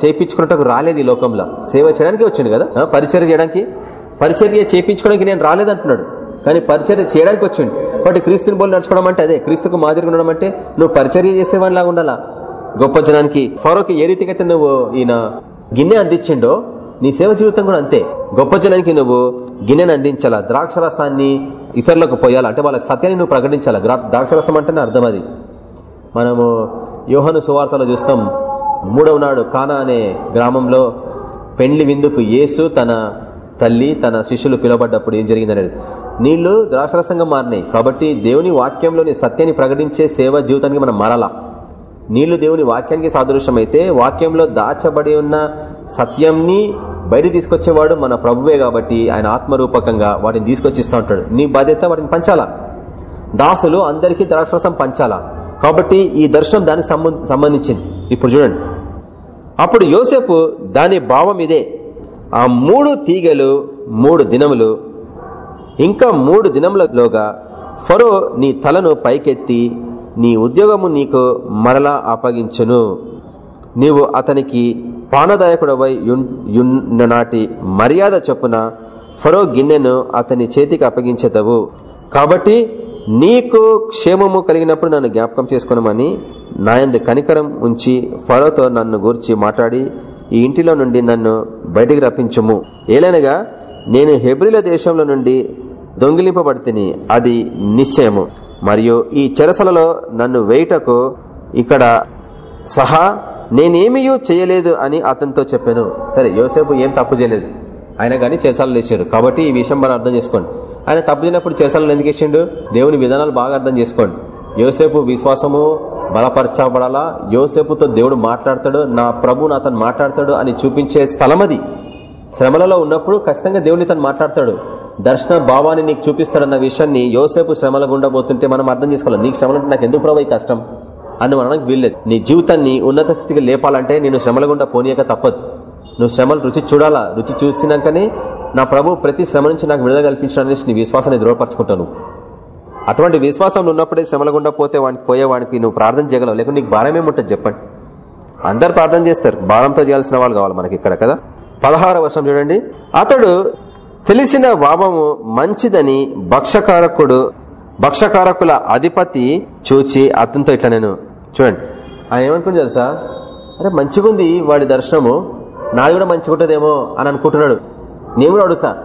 చేయించుకున్నట్టు రాలేదు ఈ లోకంలో. సేవ చేయడానికి వచ్చింది కదా? పరిచర్య చేయడానికి? పరిచర్య చేయించుకోవడానికి నేను రాలేదంటున్నాడు. కానీ పరిచర్య చేయడానికి వచ్చిండు. కాబట్టి క్రీస్తుని బోలు నడుచుకోవడం అంటే అదే. క్రీస్తుకు మాదిరిగా ఉండడం అంటే నువ్వు పరిచర్య చేసేవాడిలాగా ఉండాలా? గొప్ప జనానికి ఫరోకి ఏ రీతికైతే నువ్వు ఈయన గిన్నె అందించిండో నీ సేవ జీవితం కూడా అంతే. గొప్ప జనానికి నువ్వు గిన్నెను అందించాలా? ద్రాక్షరసాన్ని ఇతరులకు పోయాలా? అంటే వాళ్ళకి సత్యాన్ని నువ్వు ప్రకటించాలా? ద్రాక్షరసం అంటేనే అర్థం అది. మనము యోహను సువార్తలో చూస్తాం మూడవ నాడు కానా అనే గ్రామంలో పెండ్లి విందుకు యేసు తన తల్లి తన శిష్యులు పిలువబడ్డప్పుడు ఏం జరిగిందనేది. నీళ్ళు ద్రాక్షరసంగా మారినాయి. కాబట్టి దేవుని వాక్యంలోని సత్యాన్ని ప్రకటించే సేవ జీవితానికి మనం మారాలా? నీళ్ళు దేవుని వాక్యానికి సాదృశ్యమైతే వాక్యంలో దాచబడి ఉన్న సత్యంని బయట తీసుకొచ్చేవాడు మన ప్రభువే కాబట్టి ఆయన ఆత్మరూపకంగా వాటిని తీసుకొచ్చిస్తూ ఉంటాడు. నీ బాధ్యత వాటిని పంచాలా? దాసులు అందరికీ ద్రాక్షరసం పంచాలా? కాబట్టి ఈ దర్శనం దానికి సంబంధించింది. ఇప్పుడు చూడండి. అప్పుడు యోసేపు దాని భావం ఇదే. ఆ మూడు తీగలు మూడు దినములు ఇంకా మూడు దినములలోగా ఫరో నీ తలను పైకెత్తి నీ ఉద్యోగము నీకు మరలా అప్పగించును. నీవు అతనికి పానదాయకుడవై నాటి మర్యాద చొప్పున ఫరో గిన్నెను అతని చేతికి అప్పగించదవు. కాబట్టి నీకు క్షేమము కలిగినప్పుడు నన్ను జ్ఞాపకం చేసుకున్నామని నాయందు కనికరం ఉంచి ఫరోతో నన్ను గూర్చి మాట్లాడి ఈ ఇంటిలో నుండి నన్ను బయటికి రప్పించము. ఏలనగా నేను హెబ్రిల దేశంలో నుండి దొంగిలింపబడితిని అది నిశ్చయము. మరియు ఈ చెరసలలో నన్ను వేయటకు ఇక్కడ సహా నేనేమీ చేయలేదు అని అతనితో చెప్పాను. సరే యోసేపు ఏం తప్పు చేయలేదు. ఆయన కానీ చేసాలు లేచారు. కాబట్టి ఈ విషయం మనం అర్థం చేసుకోండి. ఆయన తప్పు చేయనప్పుడు చేసాలను ఎందుకు ఇచ్చిండు దేవుని విధానాలు బాగా అర్థం చేసుకోండి. యోసేపు విశ్వాసము బలపరచబడాలా? యోసేపుతో దేవుడు మాట్లాడతాడు నా ప్రభు అతను మాట్లాడతాడు అని చూపించే స్థలం అది శ్రమలలో ఉన్నప్పుడు ఖచ్చితంగా దేవుని తను మాట్లాడతాడు. దర్శన భావాన్ని నీకు చూపిస్తాడన్న విషయాన్ని యోసేపు శ్రమల గుండా పోతుంటే మనం అర్థం చేసుకోవాలి. నీకు శ్రమలంటే నాకు ఎందుకు ప్రభావి కష్టం? అని మనకు వీల్లేదు. నీ జీవితాన్ని ఉన్నత స్థితికి లేపాలంటే నేను శ్రమల గుండా పోనీయక తప్పదు. నువ్వు శ్రమలు రుచి చూడాలా? రుచి చూసినాకనే నా ప్రభు ప్రతి శ్రమ నుంచి నాకు విడుదల కల్పించడానికి నీ విశ్వాసాన్ని దృఢపరచుకుంటాను. అటువంటి విశ్వాసం ఉన్నప్పుడే శ్రమల గుండా పోతే వాడికి పోయేవాడికి నువ్వు ప్రార్థన చేయగలవు. లేకుంటే నీకు భారం ఏముంటుంది చెప్పండి. అందరు ప్రార్థన చేస్తారు. భారంతో చేయాల్సిన వాళ్ళు కావాలి మనకి ఇక్కడ కదా. పదహార వర్షం చూడండి. అతడు తెలిసిన వామము మంచిదని భక్షకారకుడు భక్షకారకుల అధిపతి చూచి అతనితో ఇట్లా నేను చూడండి. ఆయన ఏమనుకుంది తెలుసా? అరే మంచిగుంది వాడి దర్శనము నాది కూడా మంచిగుంటుందేమో అని అనుకుంటున్నాడు. నేను కూడా అడుగుతా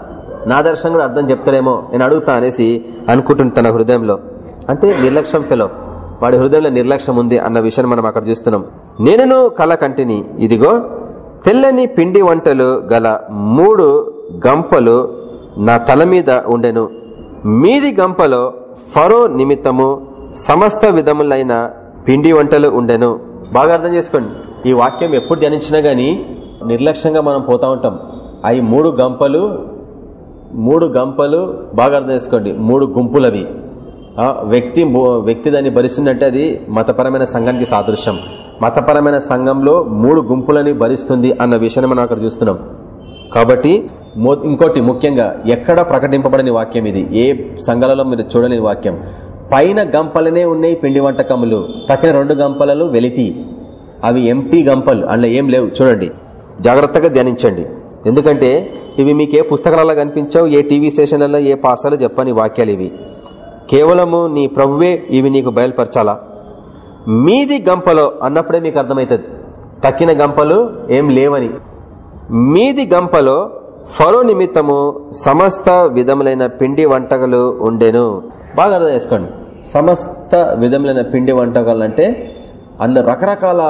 నా దర్శనం కూడా అర్థం చెప్తారేమో నేను అడుగుతా అనేసి అనుకుంటుంది తన హృదయంలో. అంటే నిర్లక్ష్యం ఫెలో వాడి హృదయంలో నిర్లక్ష్యం ఉంది అన్న విషయాన్ని మనం అక్కడ చూస్తున్నాం. నేనును కళ కంటిని ఇదిగో తెల్లని పిండి వంటలు గల మూడు గంపలు నా తల మీద ఉండెను. మీది గంపలో ఫరో నిమిత్తము సమస్త విధములైన పిండి వంటలు ఉండెను. బాగా అర్థం చేసుకోండి. ఈ వాక్యం ఎప్పుడు ధ్యానించినా గానీ నిర్లక్ష్యంగా మనం పోతా ఉంటాం. అవి మూడు గంపలు మూడు గంపలు బాగా అర్థం చేసుకోండి. మూడు గుంపులవి. వ్యక్తి వ్యక్తి దాన్ని భరిస్తుందంటే అది మతపరమైన సంఘానికి సాదృశ్యం. మతపరమైన సంఘంలో మూడు గుంపులని భరిస్తుంది అన్న విషయాన్ని మనం అక్కడ చూస్తున్నాం. కాబట్టి ఇంకోటి ముఖ్యంగా ఎక్కడ ప్రకటింపబడని వాక్యం ఇది. ఏ సంఘాలలో మీరు చూడని వాక్యం. పైన గంపలనే ఉన్నాయి పిండి వంటకములు. పక్కన రెండు గంపలలో వెలితి. అవి ఎంటీ గంపలు. అందులో ఏం లేవు. చూడండి. జాగ్రత్తగా ధ్యానించండి. ఎందుకంటే ఇవి మీకు ఏ పుస్తకాలలో కనిపించావు ఏ టీవీ స్టేషన్లలో ఏ పాసాలు చెప్పని వాక్యాలు ఇవి. కేవలము నీ ప్రభువే ఇవి నీకు బయలుపరచాలా? మీది గంపలో అన్నప్పుడే మీకు అర్థమవుతుంది. తక్కిన గంపలు ఏం లేవని. మీది గంపలో ఫరో నిమిత్తము సమస్త విధములైన పిండి వంటకలు ఉండేను. బాగా అర్థం చేసుకోండి. సమస్త విధములైన పిండి వంటకాలు అంటే అందులో రకరకాల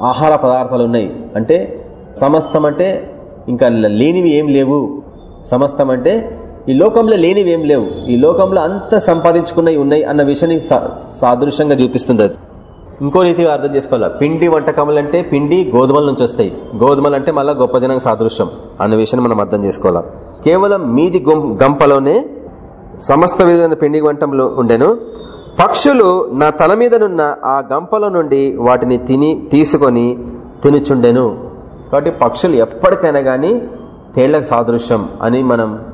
ఆహార పదార్థాలు ఉన్నాయి. అంటే సమస్తం అంటే ఇంకా లేనివి ఏం లేవు. సమస్తం అంటే ఈ లోకంలో లేనివి ఏం లేవు. ఈ లోకంలో అంత సంపాదించుకున్నవి ఉన్నాయి అన్న విషయాన్ని సాదృశ్యంగా చూపిస్తుంది అది. ఇంకో రీతిగా అర్థం చేసుకోవాలా? పిండి వంటకములు అంటే పిండి గోధుమల నుంచి వస్తాయి. గోధుమలు అంటే మళ్ళీ గొప్ప జనానికి సాదృశ్యం. అన్న విషయాన్ని మనం అర్థం చేసుకోవాలా? కేవలం మీది గంపలోనే సమస్త విధమైన పిండి వంటంలో ఉండెను. పక్షులు నా తల మీదనున్న ఆ గంపల నుండి వాటిని తిని తీసుకొని తినుచుండెను. కాబట్టి పక్షులు ఎప్పటికైనా కానీ తేళ్ళకు సాదృశ్యం అని మనం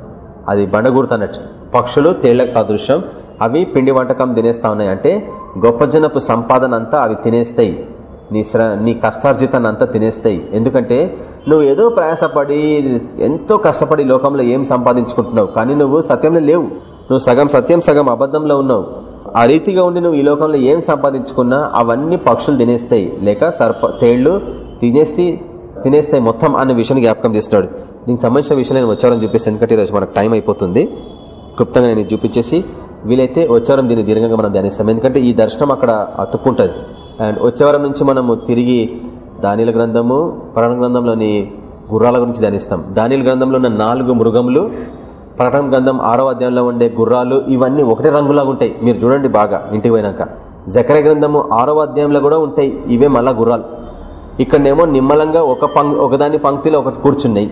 అది బండగూరుతున్నట్టు పక్షులు తేళ్ళకు సాదృశ్యం. అవి పిండి వంటకం తినేస్తా ఉన్నాయి. అంటే గొప్ప జనపు సంపాదన అంతా అవి తినేస్తాయి. నీ శ్ర నీ కష్టార్జితాన్ని అంతా తినేస్తాయి. ఎందుకంటే నువ్వు ఏదో ప్రయాసపడి ఎంతో కష్టపడి లోకంలో ఏం సంపాదించుకుంటున్నావు. కానీ నువ్వు సత్యంలో లేవు. నువ్వు సగం సత్యం సగం అబద్ధంలో ఉన్నావు. ఆ రీతిగా ఉండి నువ్వు ఈ లోకంలో ఏం సంపాదించుకున్నా అవన్నీ పక్షులు తినేస్తాయి. లేక సర్ప తేళ్ళు తినేసి తినేస్తాయి మొత్తం అనే విషయాన్ని జ్ఞాపకం చేస్తున్నాడు. దీనికి సంబంధించిన విషయం నేను వచ్చారని చూపిస్తే ఎందుకంటే ఈరోజు మనకు టైం అయిపోతుంది. క్లుప్తంగా నేను చూపించేసి వీలైతే వచ్చేవారం దీన్ని దీర్ఘంగా మనం ధ్యానిస్తాం. ఎందుకంటే ఈ దర్శనం అక్కడ అతుక్కుంటుంది. అండ్ వచ్చేవారం నుంచి మనము తిరిగి దానిల గ్రంథము పురాణ గ్రంథంలోని గుర్రాల గురించి ధ్యానిస్తాం. దానిల గ్రంథంలో ఉన్న నాలుగు మృగములు ప్రకటన గ్రంథం ఆరో అధ్యాయంలో ఉండే గుర్రాలు ఇవన్నీ ఒకటే రంగులాగా ఉంటాయి. మీరు చూడండి బాగా ఇంటికి పోయినాక. జకర గ్రంథము ఆరో అధ్యాయంలో కూడా ఉంటాయి. ఇవే మళ్ళా గుర్రాలు. ఇక్కడనేమో నిమ్మలంగా ఒక పంక్ ఒకదాని పంక్తిలో ఒకటి కూర్చున్నాయి.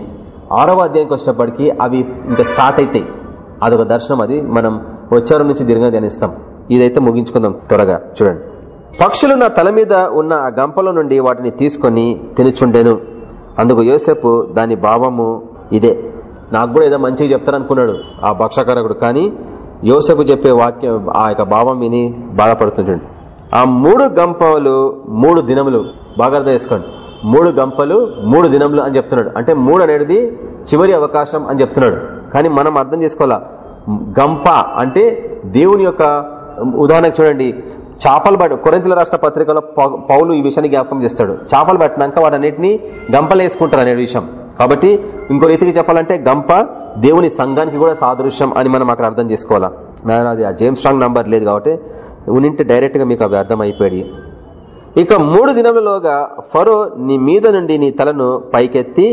ఆరవ అధ్యాయంకి వచ్చేటప్పటికి అవి ఇంకా స్టార్ట్ అవుతాయి అదొక దర్శనం అది. మనం వచ్చారం నుంచి దీర్ఘంగా ధ్యానిస్తాం. ఇదైతే ముగించుకుందాం త్వరగా. చూడండి. పక్షులు నా తల మీద ఉన్న ఆ గంపల నుండి వాటిని తీసుకొని తినుచుండెను. అందుకు యోసేపు దాని భావము ఇదే. నాకు కూడా ఏదో మంచిగా చెప్తారనుకున్నాడు ఆ భక్షకారకుడు. కానీ యోసేపు చెప్పే వాక్యం ఆ యొక్క భావం విని బాధపడుతుంటాడు ఆ మూడు గంపలు మూడు దినములు. బాగా అర్థం చేసుకోండి. మూడు గంపలు మూడు దినములు అని చెప్తున్నాడు. అంటే మూడు అనేది చివరి అవకాశం అని చెప్తున్నాడు. కానీ మనం అర్థం చేసుకోవాలా? గంప అంటే దేవుని యొక్క ఉదాహరణకు చూడండి చేపలు పట్టు కొరంతిల రాష్ట్ర పత్రికలో పౌలు ఈ విషయాన్ని జ్ఞాపకం చేస్తాడు. చేపలు పట్టినాక వాటన్నిటిని గంపలు వేసుకుంటారు అనే విషయం. కాబట్టి ఇంకో రీతికి చెప్పాలంటే గంప దేవుని సంఘానికి కూడా సాదృశ్యం అని మనం అక్కడ అర్థం చేసుకోవాలా? అది ఆ జేమ్స్ స్ట్రాంగ్ నంబర్ లేదు కాబట్టి ఉనింటే డైరెక్ట్గా మీకు అవి అర్థం అయిపోయి ఇక మూడు దినములోగా ఫరో నీ మీద నుండి నీ తలను పైకెత్తి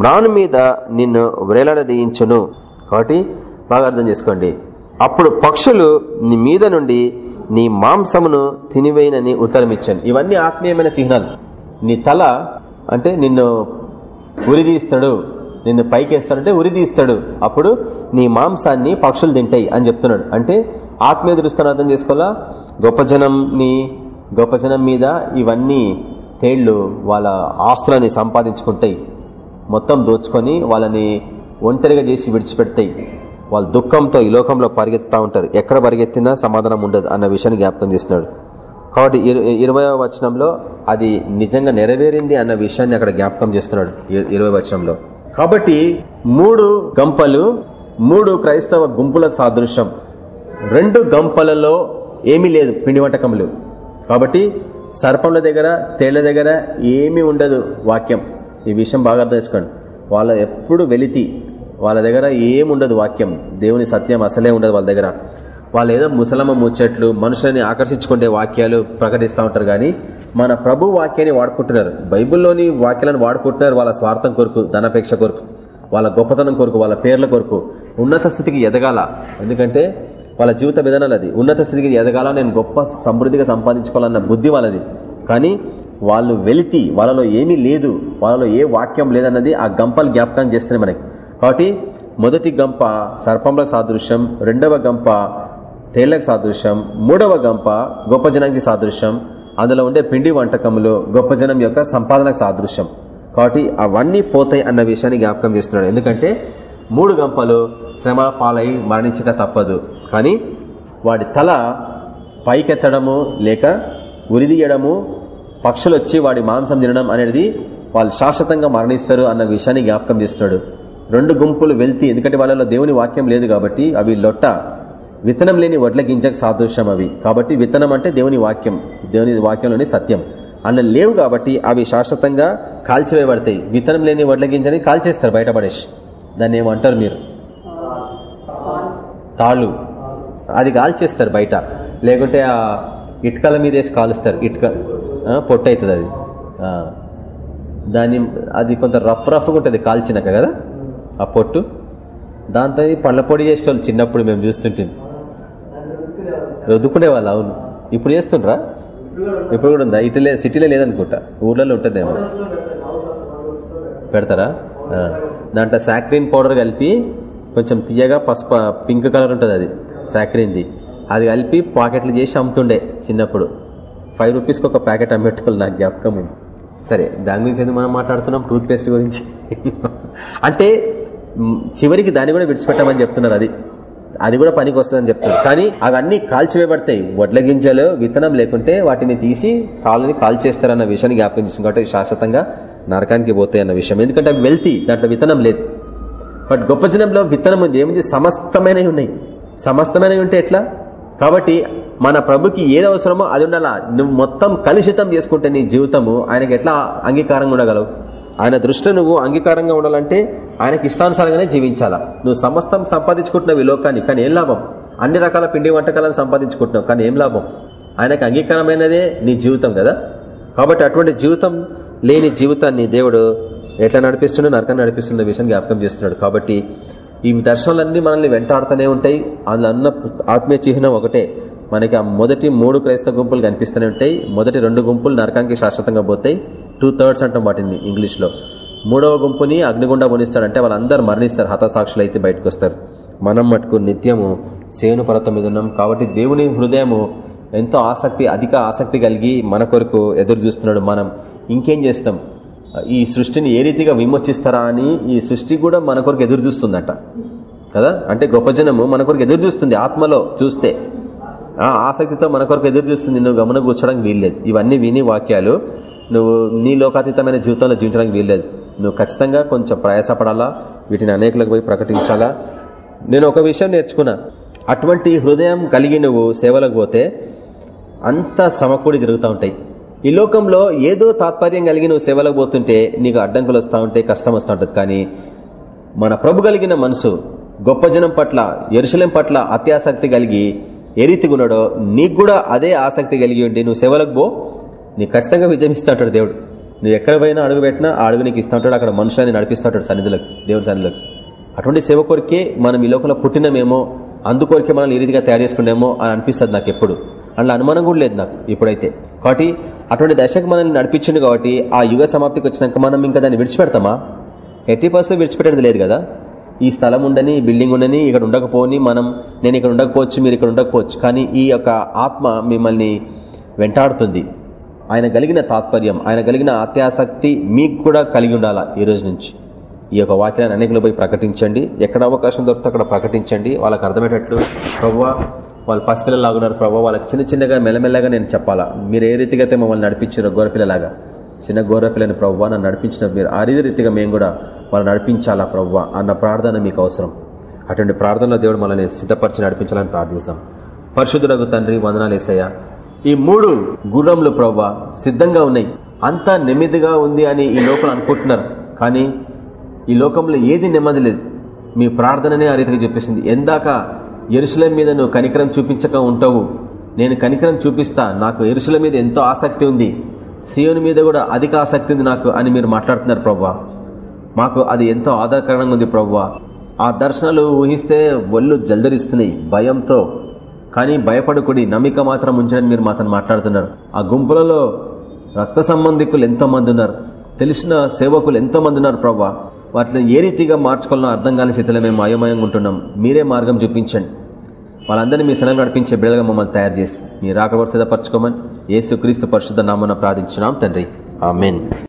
మ్రాను మీద నిన్ను వేలాడదీయించును కాబట్టి బాగా అర్థం చేసుకోండి. అప్పుడు పక్షులు నీ మీద నుండి నీ మాంసమును తినివేయనని ఉత్తరమిచ్చాను ఇవన్నీ ఆత్మీయమైన చిహ్నాలు. నీ తల అంటే నిన్ను ఉరిదీస్తాడు నిన్ను పైకేస్తాడంటే ఉరిదీస్తాడు అప్పుడు నీ మాంసాన్ని పక్షులు తింటాయి అని చెప్తున్నాడు. అంటే ఆత్మీయ దృష్టిని అర్థం చేసుకోవాలా? గొప్ప జనంని గొప్ప జనం మీద ఇవన్నీ తేళ్ళు వాళ్ళ ఆస్తులని సంపాదించుకుంటాయి. మొత్తం దోచుకొని వాళ్ళని ఒంటరిగా చేసి విడిచిపెడతాయి. వాళ్ళ దుఃఖంతో ఈ లోకంలో పరిగెత్తుతా ఉంటారు. ఎక్కడ పరిగెత్తినా సమాధానం ఉండదు అన్న విషయాన్ని జ్ఞాపకం చేస్తున్నాడు. కాబట్టి ఇరవై వచనంలో అది నిజంగా నెరవేరింది అన్న విషయాన్ని అక్కడ జ్ఞాపకం చేస్తున్నాడు ఇరవై వచనంలో. కాబట్టి మూడు గంపలు మూడు క్రైస్తవ గుంపులకు సాదృశ్యం. రెండు గంపలలో ఏమీ లేదు పిండి వంటకములు. కాబట్టి సర్పంల దగ్గర తేళ్ళ దగ్గర ఏమీ ఉండదు వాక్యం. ఈ విషయం బాగా అర్థం చేసుకోండి. వాళ్ళ ఎప్పుడు వెలితి వాళ్ళ దగ్గర ఏముండదు వాక్యం. దేవుని సత్యం అసలే ఉండదు వాళ్ళ దగ్గర. వాళ్ళు ఏదో ముసలమ్మ ముచ్చట్లు మనుషులని ఆకర్షించుకునే వాక్యాలు ప్రకటిస్తూ ఉంటారు కానీ మన ప్రభు వాక్యాన్ని వాడుకుంటున్నారు. బైబిల్లోని వాక్యాలను వాడుకుంటున్నారు వాళ్ళ స్వార్థం కొరకు ధనపేక్ష కొరకు వాళ్ళ గొప్పతనం కొరకు వాళ్ళ పేర్ల కొరకు. ఉన్నత స్థితికి ఎదగాల. ఎందుకంటే వాళ్ళ జీవిత విధానాలు అది. ఉన్నత స్థితికి ఎదగాల నేను గొప్ప సమృద్ధిగా సంపాదించుకోవాలన్న బుద్ధి వాళ్ళది. కానీ వాళ్ళు వెలితి వాళ్ళలో ఏమీ లేదు వాళ్ళలో ఏ వాక్యం లేదన్నది ఆ గంపలు జ్ఞాపకం చేస్తున్నాయి మనకి. కాబట్టి మొదటి గంప సర్పంలకు సాదృశ్యం రెండవ గంప తేళ్ళకు సాదృశ్యం మూడవ గంప గొప్ప జనానికి సాదృశ్యం అందులో ఉండే పిండి వంటకములు గొప్ప జనం యొక్క సంపాదనకు సాదృశ్యం. కాబట్టి అవన్నీ పోతాయి అన్న విషయాన్ని జ్ఞాపకం చేస్తున్నాడు. ఎందుకంటే మూడు గంపలు శ్రమ పాలై మరణించక తప్పదు. కానీ వాడి తల పైకెత్తడము లేక ఉరిదీయడము పక్షులు వచ్చి వాడి మాంసం తినడం అనేది వాళ్ళు శాశ్వతంగా మరణిస్తారు అన్న విషయాన్ని జ్ఞాపకం చేస్తున్నాడు. రెండు గుంపులు వెళ్తి ఎందుకంటే వాళ్ళలో దేవుని వాక్యం లేదు కాబట్టి అవి లొట్ట. విత్తనం లేని వడ్ల గింజకు సాదృశ్యం అవి. కాబట్టి విత్తనం అంటే దేవుని వాక్యం దేవుని వాక్యంలోని సత్యం. అన్న లేవు కాబట్టి అవి శాశ్వతంగా కాల్చివేయబడతాయి. విత్తనం లేని వడ్ల గింజని కాల్చేస్తారు బయటపడేసి. దాన్ని ఏమంటారు మీరు? తాళ్ళు. అది కాల్చేస్తారు బయట. లేకుంటే ఆ ఇటుకల మీద వేసి కాలుస్తారు. ఇటుక పొట్టు అవుతుంది అది. దాన్ని దాని అది కొంత రఫ్ రఫ్గా ఉంటుంది కాల్చినాక కదా? ఆ పొట్టు? దాంతో ఈ పండ్ల పొడి చేసేవాళ్ళు చిన్నప్పుడు మేము చూస్తుంటే రుద్దుకునే వాళ్ళు అవును. ఇప్పుడు చేస్తుండ్రా? ఇప్పుడు కూడా ఉందా? ఇటు సిటీలో లేదనుకుంటా. ఊర్లలో ఉంటుందేమో. పెడతారా? దాంట్లో సాక్రీన్ పౌడర్ కలిపి కొంచెం తీయగా పసుపు పింక్ కలర్ ఉంటుంది అది సాక్రీన్ది. అది కలిపి పాకెట్లు చేసి అమ్ముతుండే చిన్నప్పుడు. ఫైవ్ రూపీస్కి ఒక ప్యాకెట్ అమ్మేట్టుకోవాలి నాకు జ్ఞాపకం ఉంది. సరే దాని గురించి ఎందుకు మనం మాట్లాడుతున్నాం? టూత్ పేస్ట్ గురించి. అంటే చివరికి దాన్ని కూడా విడిచిపెట్టమని చెప్తున్నారు అది. అది కూడా పనికి వస్తుందని చెప్తున్నారు. కానీ అవన్నీ కాల్చివేయబడతాయి. వడ్ల గింజలు విత్తనం లేకుంటే వాటిని తీసి కాళ్ళని కాల్చేస్తారన్న విషయాన్ని జ్ఞాపకం చేస్తుంది కాబట్టి శాశ్వతంగా నరకానికి పోతాయి అన్న విషయం. ఎందుకంటే అవి వెళ్తి దాంట్లో విత్తనం లేదు. బట్ గొప్ప జనంలో విత్తనం ఉంది. ఏముంది? సమస్తమైనవి ఉన్నాయి. సమస్తమైనవి ఉంటే ఎట్లా? కాబట్టి మన ప్రభుకి ఏది అవసరమో అది ఉండాలా? నువ్వు మొత్తం కలుషితం చేసుకుంటే నీ జీవితము ఆయనకి ఎట్లా అంగీకారంగా ఉండగలవు? ఆయన దృష్టిలో నువ్వు అంగీకారంగా ఉండాలంటే ఆయనకి ఇష్టానుసారంగానే జీవించాలా. నువ్వు సమస్తం సంపాదించుకుంటున్నావు ఈ లోకాన్ని కానీ ఏం లాభం? అన్ని రకాల పిండి వంటకాలను సంపాదించుకుంటున్నావు కానీ ఏం లాభం? ఆయనకు అంగీకారమైనదే నీ జీవితం కదా? కాబట్టి అటువంటి జీవితం లేని జీవితాన్ని దేవుడు ఎట్లా నడిపిస్తుండో నరకాన్ని నడిపిస్తున్న విషయాన్ని జ్ఞాపకం చేస్తున్నాడు. కాబట్టి ఈ దర్శనాలన్నీ మనల్ని వెంటాడుతూనే ఉంటాయి. అందులో అన్న ఆత్మీయ చిహ్నం ఒకటే. మనకి ఆ మొదటి మూడు క్రైస్తవ గుంపులు కనిపిస్తూనే ఉంటాయి. మొదటి రెండు గుంపులు నరకానికి శాశ్వతంగా పోతాయి. టూ థర్డ్స్ అంటాం వాటిని ఇంగ్లీష్లో. మూడవ గుంపుని అగ్నిగుండా పోనిస్తాడంటే వాళ్ళందరూ మరణిస్తారు హతసాక్షులు అయితే బయటకు వస్తారు మనం మటుకు నిత్యము సేను పర్వతం మీద ఉన్నాం కాబట్టి దేవుని హృదయము ఎంతో ఆసక్తి అధిక ఆసక్తి కలిగి మన కొరకు ఎదురు చూస్తున్నాడు మనం. ఇంకేం చేస్తాం? ఈ సృష్టిని ఏ రీతిగా విమోచిస్తారా అని ఈ సృష్టి కూడా మన కొరకు ఎదురు చూస్తుందట. కదా? అంటే గొప్ప జనము మన కొరకు ఎదురు చూస్తుంది ఆత్మలో చూస్తే. ఆ ఆసక్తితో మన కొరకు ఎదురు చూస్తుంది నువ్వు గమన కూర్చోడానికి వీల్లేదు. ఇవన్నీ విని వాక్యాలు నువ్వు నీ లోకాతీతమైన జీవితంలో జీవించడానికి వీల్లేదు. నువ్వు ఖచ్చితంగా కొంచెం ప్రయాసపడాలా? వీటిని అనేకులకు పోయి ప్రకటించాలా? నేను ఒక విషయం నేర్చుకున్నా. అటువంటి హృదయం కలిగి నువ్వు సేవలకు పోతే అంత సమకూడి జరుగుతూ ఉంటాయి. ఈ లోకంలో ఏదో తాత్పర్యం కలిగి నువ్వు సేవలకు పోతుంటే నీకు అడ్డంకులు వస్తూ ఉంటే కష్టం వస్తూ ఉంటుంది. కానీ మన ప్రభు కలిగిన మనసు గొప్ప జనం పట్ల ఎరుసలేం పట్ల అత్యాసక్తి కలిగి ఏ రీతిగా ఉన్నాడో నీకు కూడా అదే ఆసక్తి కలిగి ఉండి నువ్వు సేవలకు పో. నీ ఖచ్చితంగా విజయం ఇస్తా ఉంటాడు దేవుడు. నువ్వు ఎక్కడ పోయినా అడుగు పెట్టినా ఆ అడుగు నీకు ఇస్తా ఉంటాడు అక్కడ మనుషులని నడిపిస్తూ ఉంటాడు సన్నిధులకు దేవుడి సన్నిధులకు. అటువంటి సేవ కొరికే మనం ఈ లోకంలో పుట్టినమేమో అందుకొరికే మనం ఈ రీతిగా తయారు చేసుకునేమో అని అనిపిస్తుంది నాకు ఎప్పుడు. అందులో అనుమానం కూడా లేదు నాకు ఇప్పుడైతే. కాబట్టి అటువంటి దశకు మనల్ని నడిపించింది కాబట్టి ఆ యుగ సమాప్తికి వచ్చినాక మనం ఇంకా దాన్ని విడిచిపెడతామా? ఎయిటీ పర్సెంట్ విడిచిపెట్టేది లేదు కదా. ఈ స్థలం ఉండని బిల్డింగ్ ఉండని ఇక్కడ ఉండకపోని మనం నేను ఇక్కడ ఉండకపోవచ్చు మీరు ఇక్కడ ఉండకపోవచ్చు. కానీ ఈ యొక్క ఆత్మ మిమ్మల్ని వెంటాడుతుంది. ఆయన కలిగిన తాత్పర్యం ఆయన కలిగిన అత్యాసక్తి మీకు కూడా కలిగి ఉండాలా ఈ రోజు నుంచి? ఈ యొక్క వాక్యాన్ని అనేకలు పోయి ప్రకటించండి. ఎక్కడ అవకాశం దొరికితే అక్కడ ప్రకటించండి. వాళ్ళకి అర్థమయ్యేటట్లు ప్రవ్వ వాళ్ళు పసిపిల్లలాగున్నారు ప్రభావ వాళ్ళకి చిన్న చిన్నగా మెల్లమెల్లగా నేను చెప్పాలా? మీరు ఏ రీతిగా అయితే మమ్మల్ని నడిపించారో గోరపిల్లలాగా చిన్న గోరపిల్లని ప్రవ్వ నన్ను నడిపించిన మీరు ఆ రీతిగా మేము కూడా వాళ్ళు నడిపించాలా ప్రవ్వ అన్న ప్రార్థన మీకు అవసరం. అటువంటి ప్రార్థనలో దేవుడు మనల్ని సిద్ధపరిచి నడిపించాలని ప్రార్థిస్తాం. పరిశుద్ధులకు తండ్రి వందనాలు వేసయ్యా ఈ మూడు గుర్రంలు ప్రవ్వా సిద్ధంగా ఉన్నాయి. అంతా నెమ్మదిగా ఉంది అని ఈ లోకం అనుకుంటున్నారు. కానీ ఈ లోకంలో ఏది నెమ్మది లేదు. మీ ప్రార్థననే ఆ రీతిగా చెప్పేసింది. ఎందాక ఎరుసలం మీద నువ్వు కనికరం చూపించక ఉంటావు. నేను కనికరం చూపిస్తా. నాకు ఎరుసల మీద ఎంతో ఆసక్తి ఉంది. సియోని మీద కూడా అధిక ఆసక్తి ఉంది నాకు అని మీరు మాట్లాడుతున్నారు ప్రవ్వా. మాకు అది ఎంతో ఆధారకరంగా ఉంది ప్రవ్వా. ఆ దర్శనాలు ఊహిస్తే ఒళ్ళు జల్దరిస్తున్నాయి భయంతో కానీ భయపడకుడి నమ్మిక మాత్రం ఉంచని మీరు మాత్రం మాట్లాడుతున్నారు. ఆ గుంపులలో రక్త సంబంధికులు ఎంతోమంది ఉన్నారు? తెలిసిన సేవకులు ఎంతోమంది ఉన్నారు ప్రభా? వాటిని ఏ రీతిగా మార్చుకోవాలన్న అర్థం కాని స్థితిలో మేము అయోమయంగా ఉంటున్నాం. మీరే మార్గం చూపించండి. వాళ్ళందరినీ మీ సనం నడిపించే బిడ్డగా మమ్మల్ని తయారు చేసి మీరు రాకబడి సిద్ధపరచుకోమని ఏసు క్రీస్తు పరిశుద్ధ నామన ప్రార్థించున్నాం తండ్రి. ఆమెన్.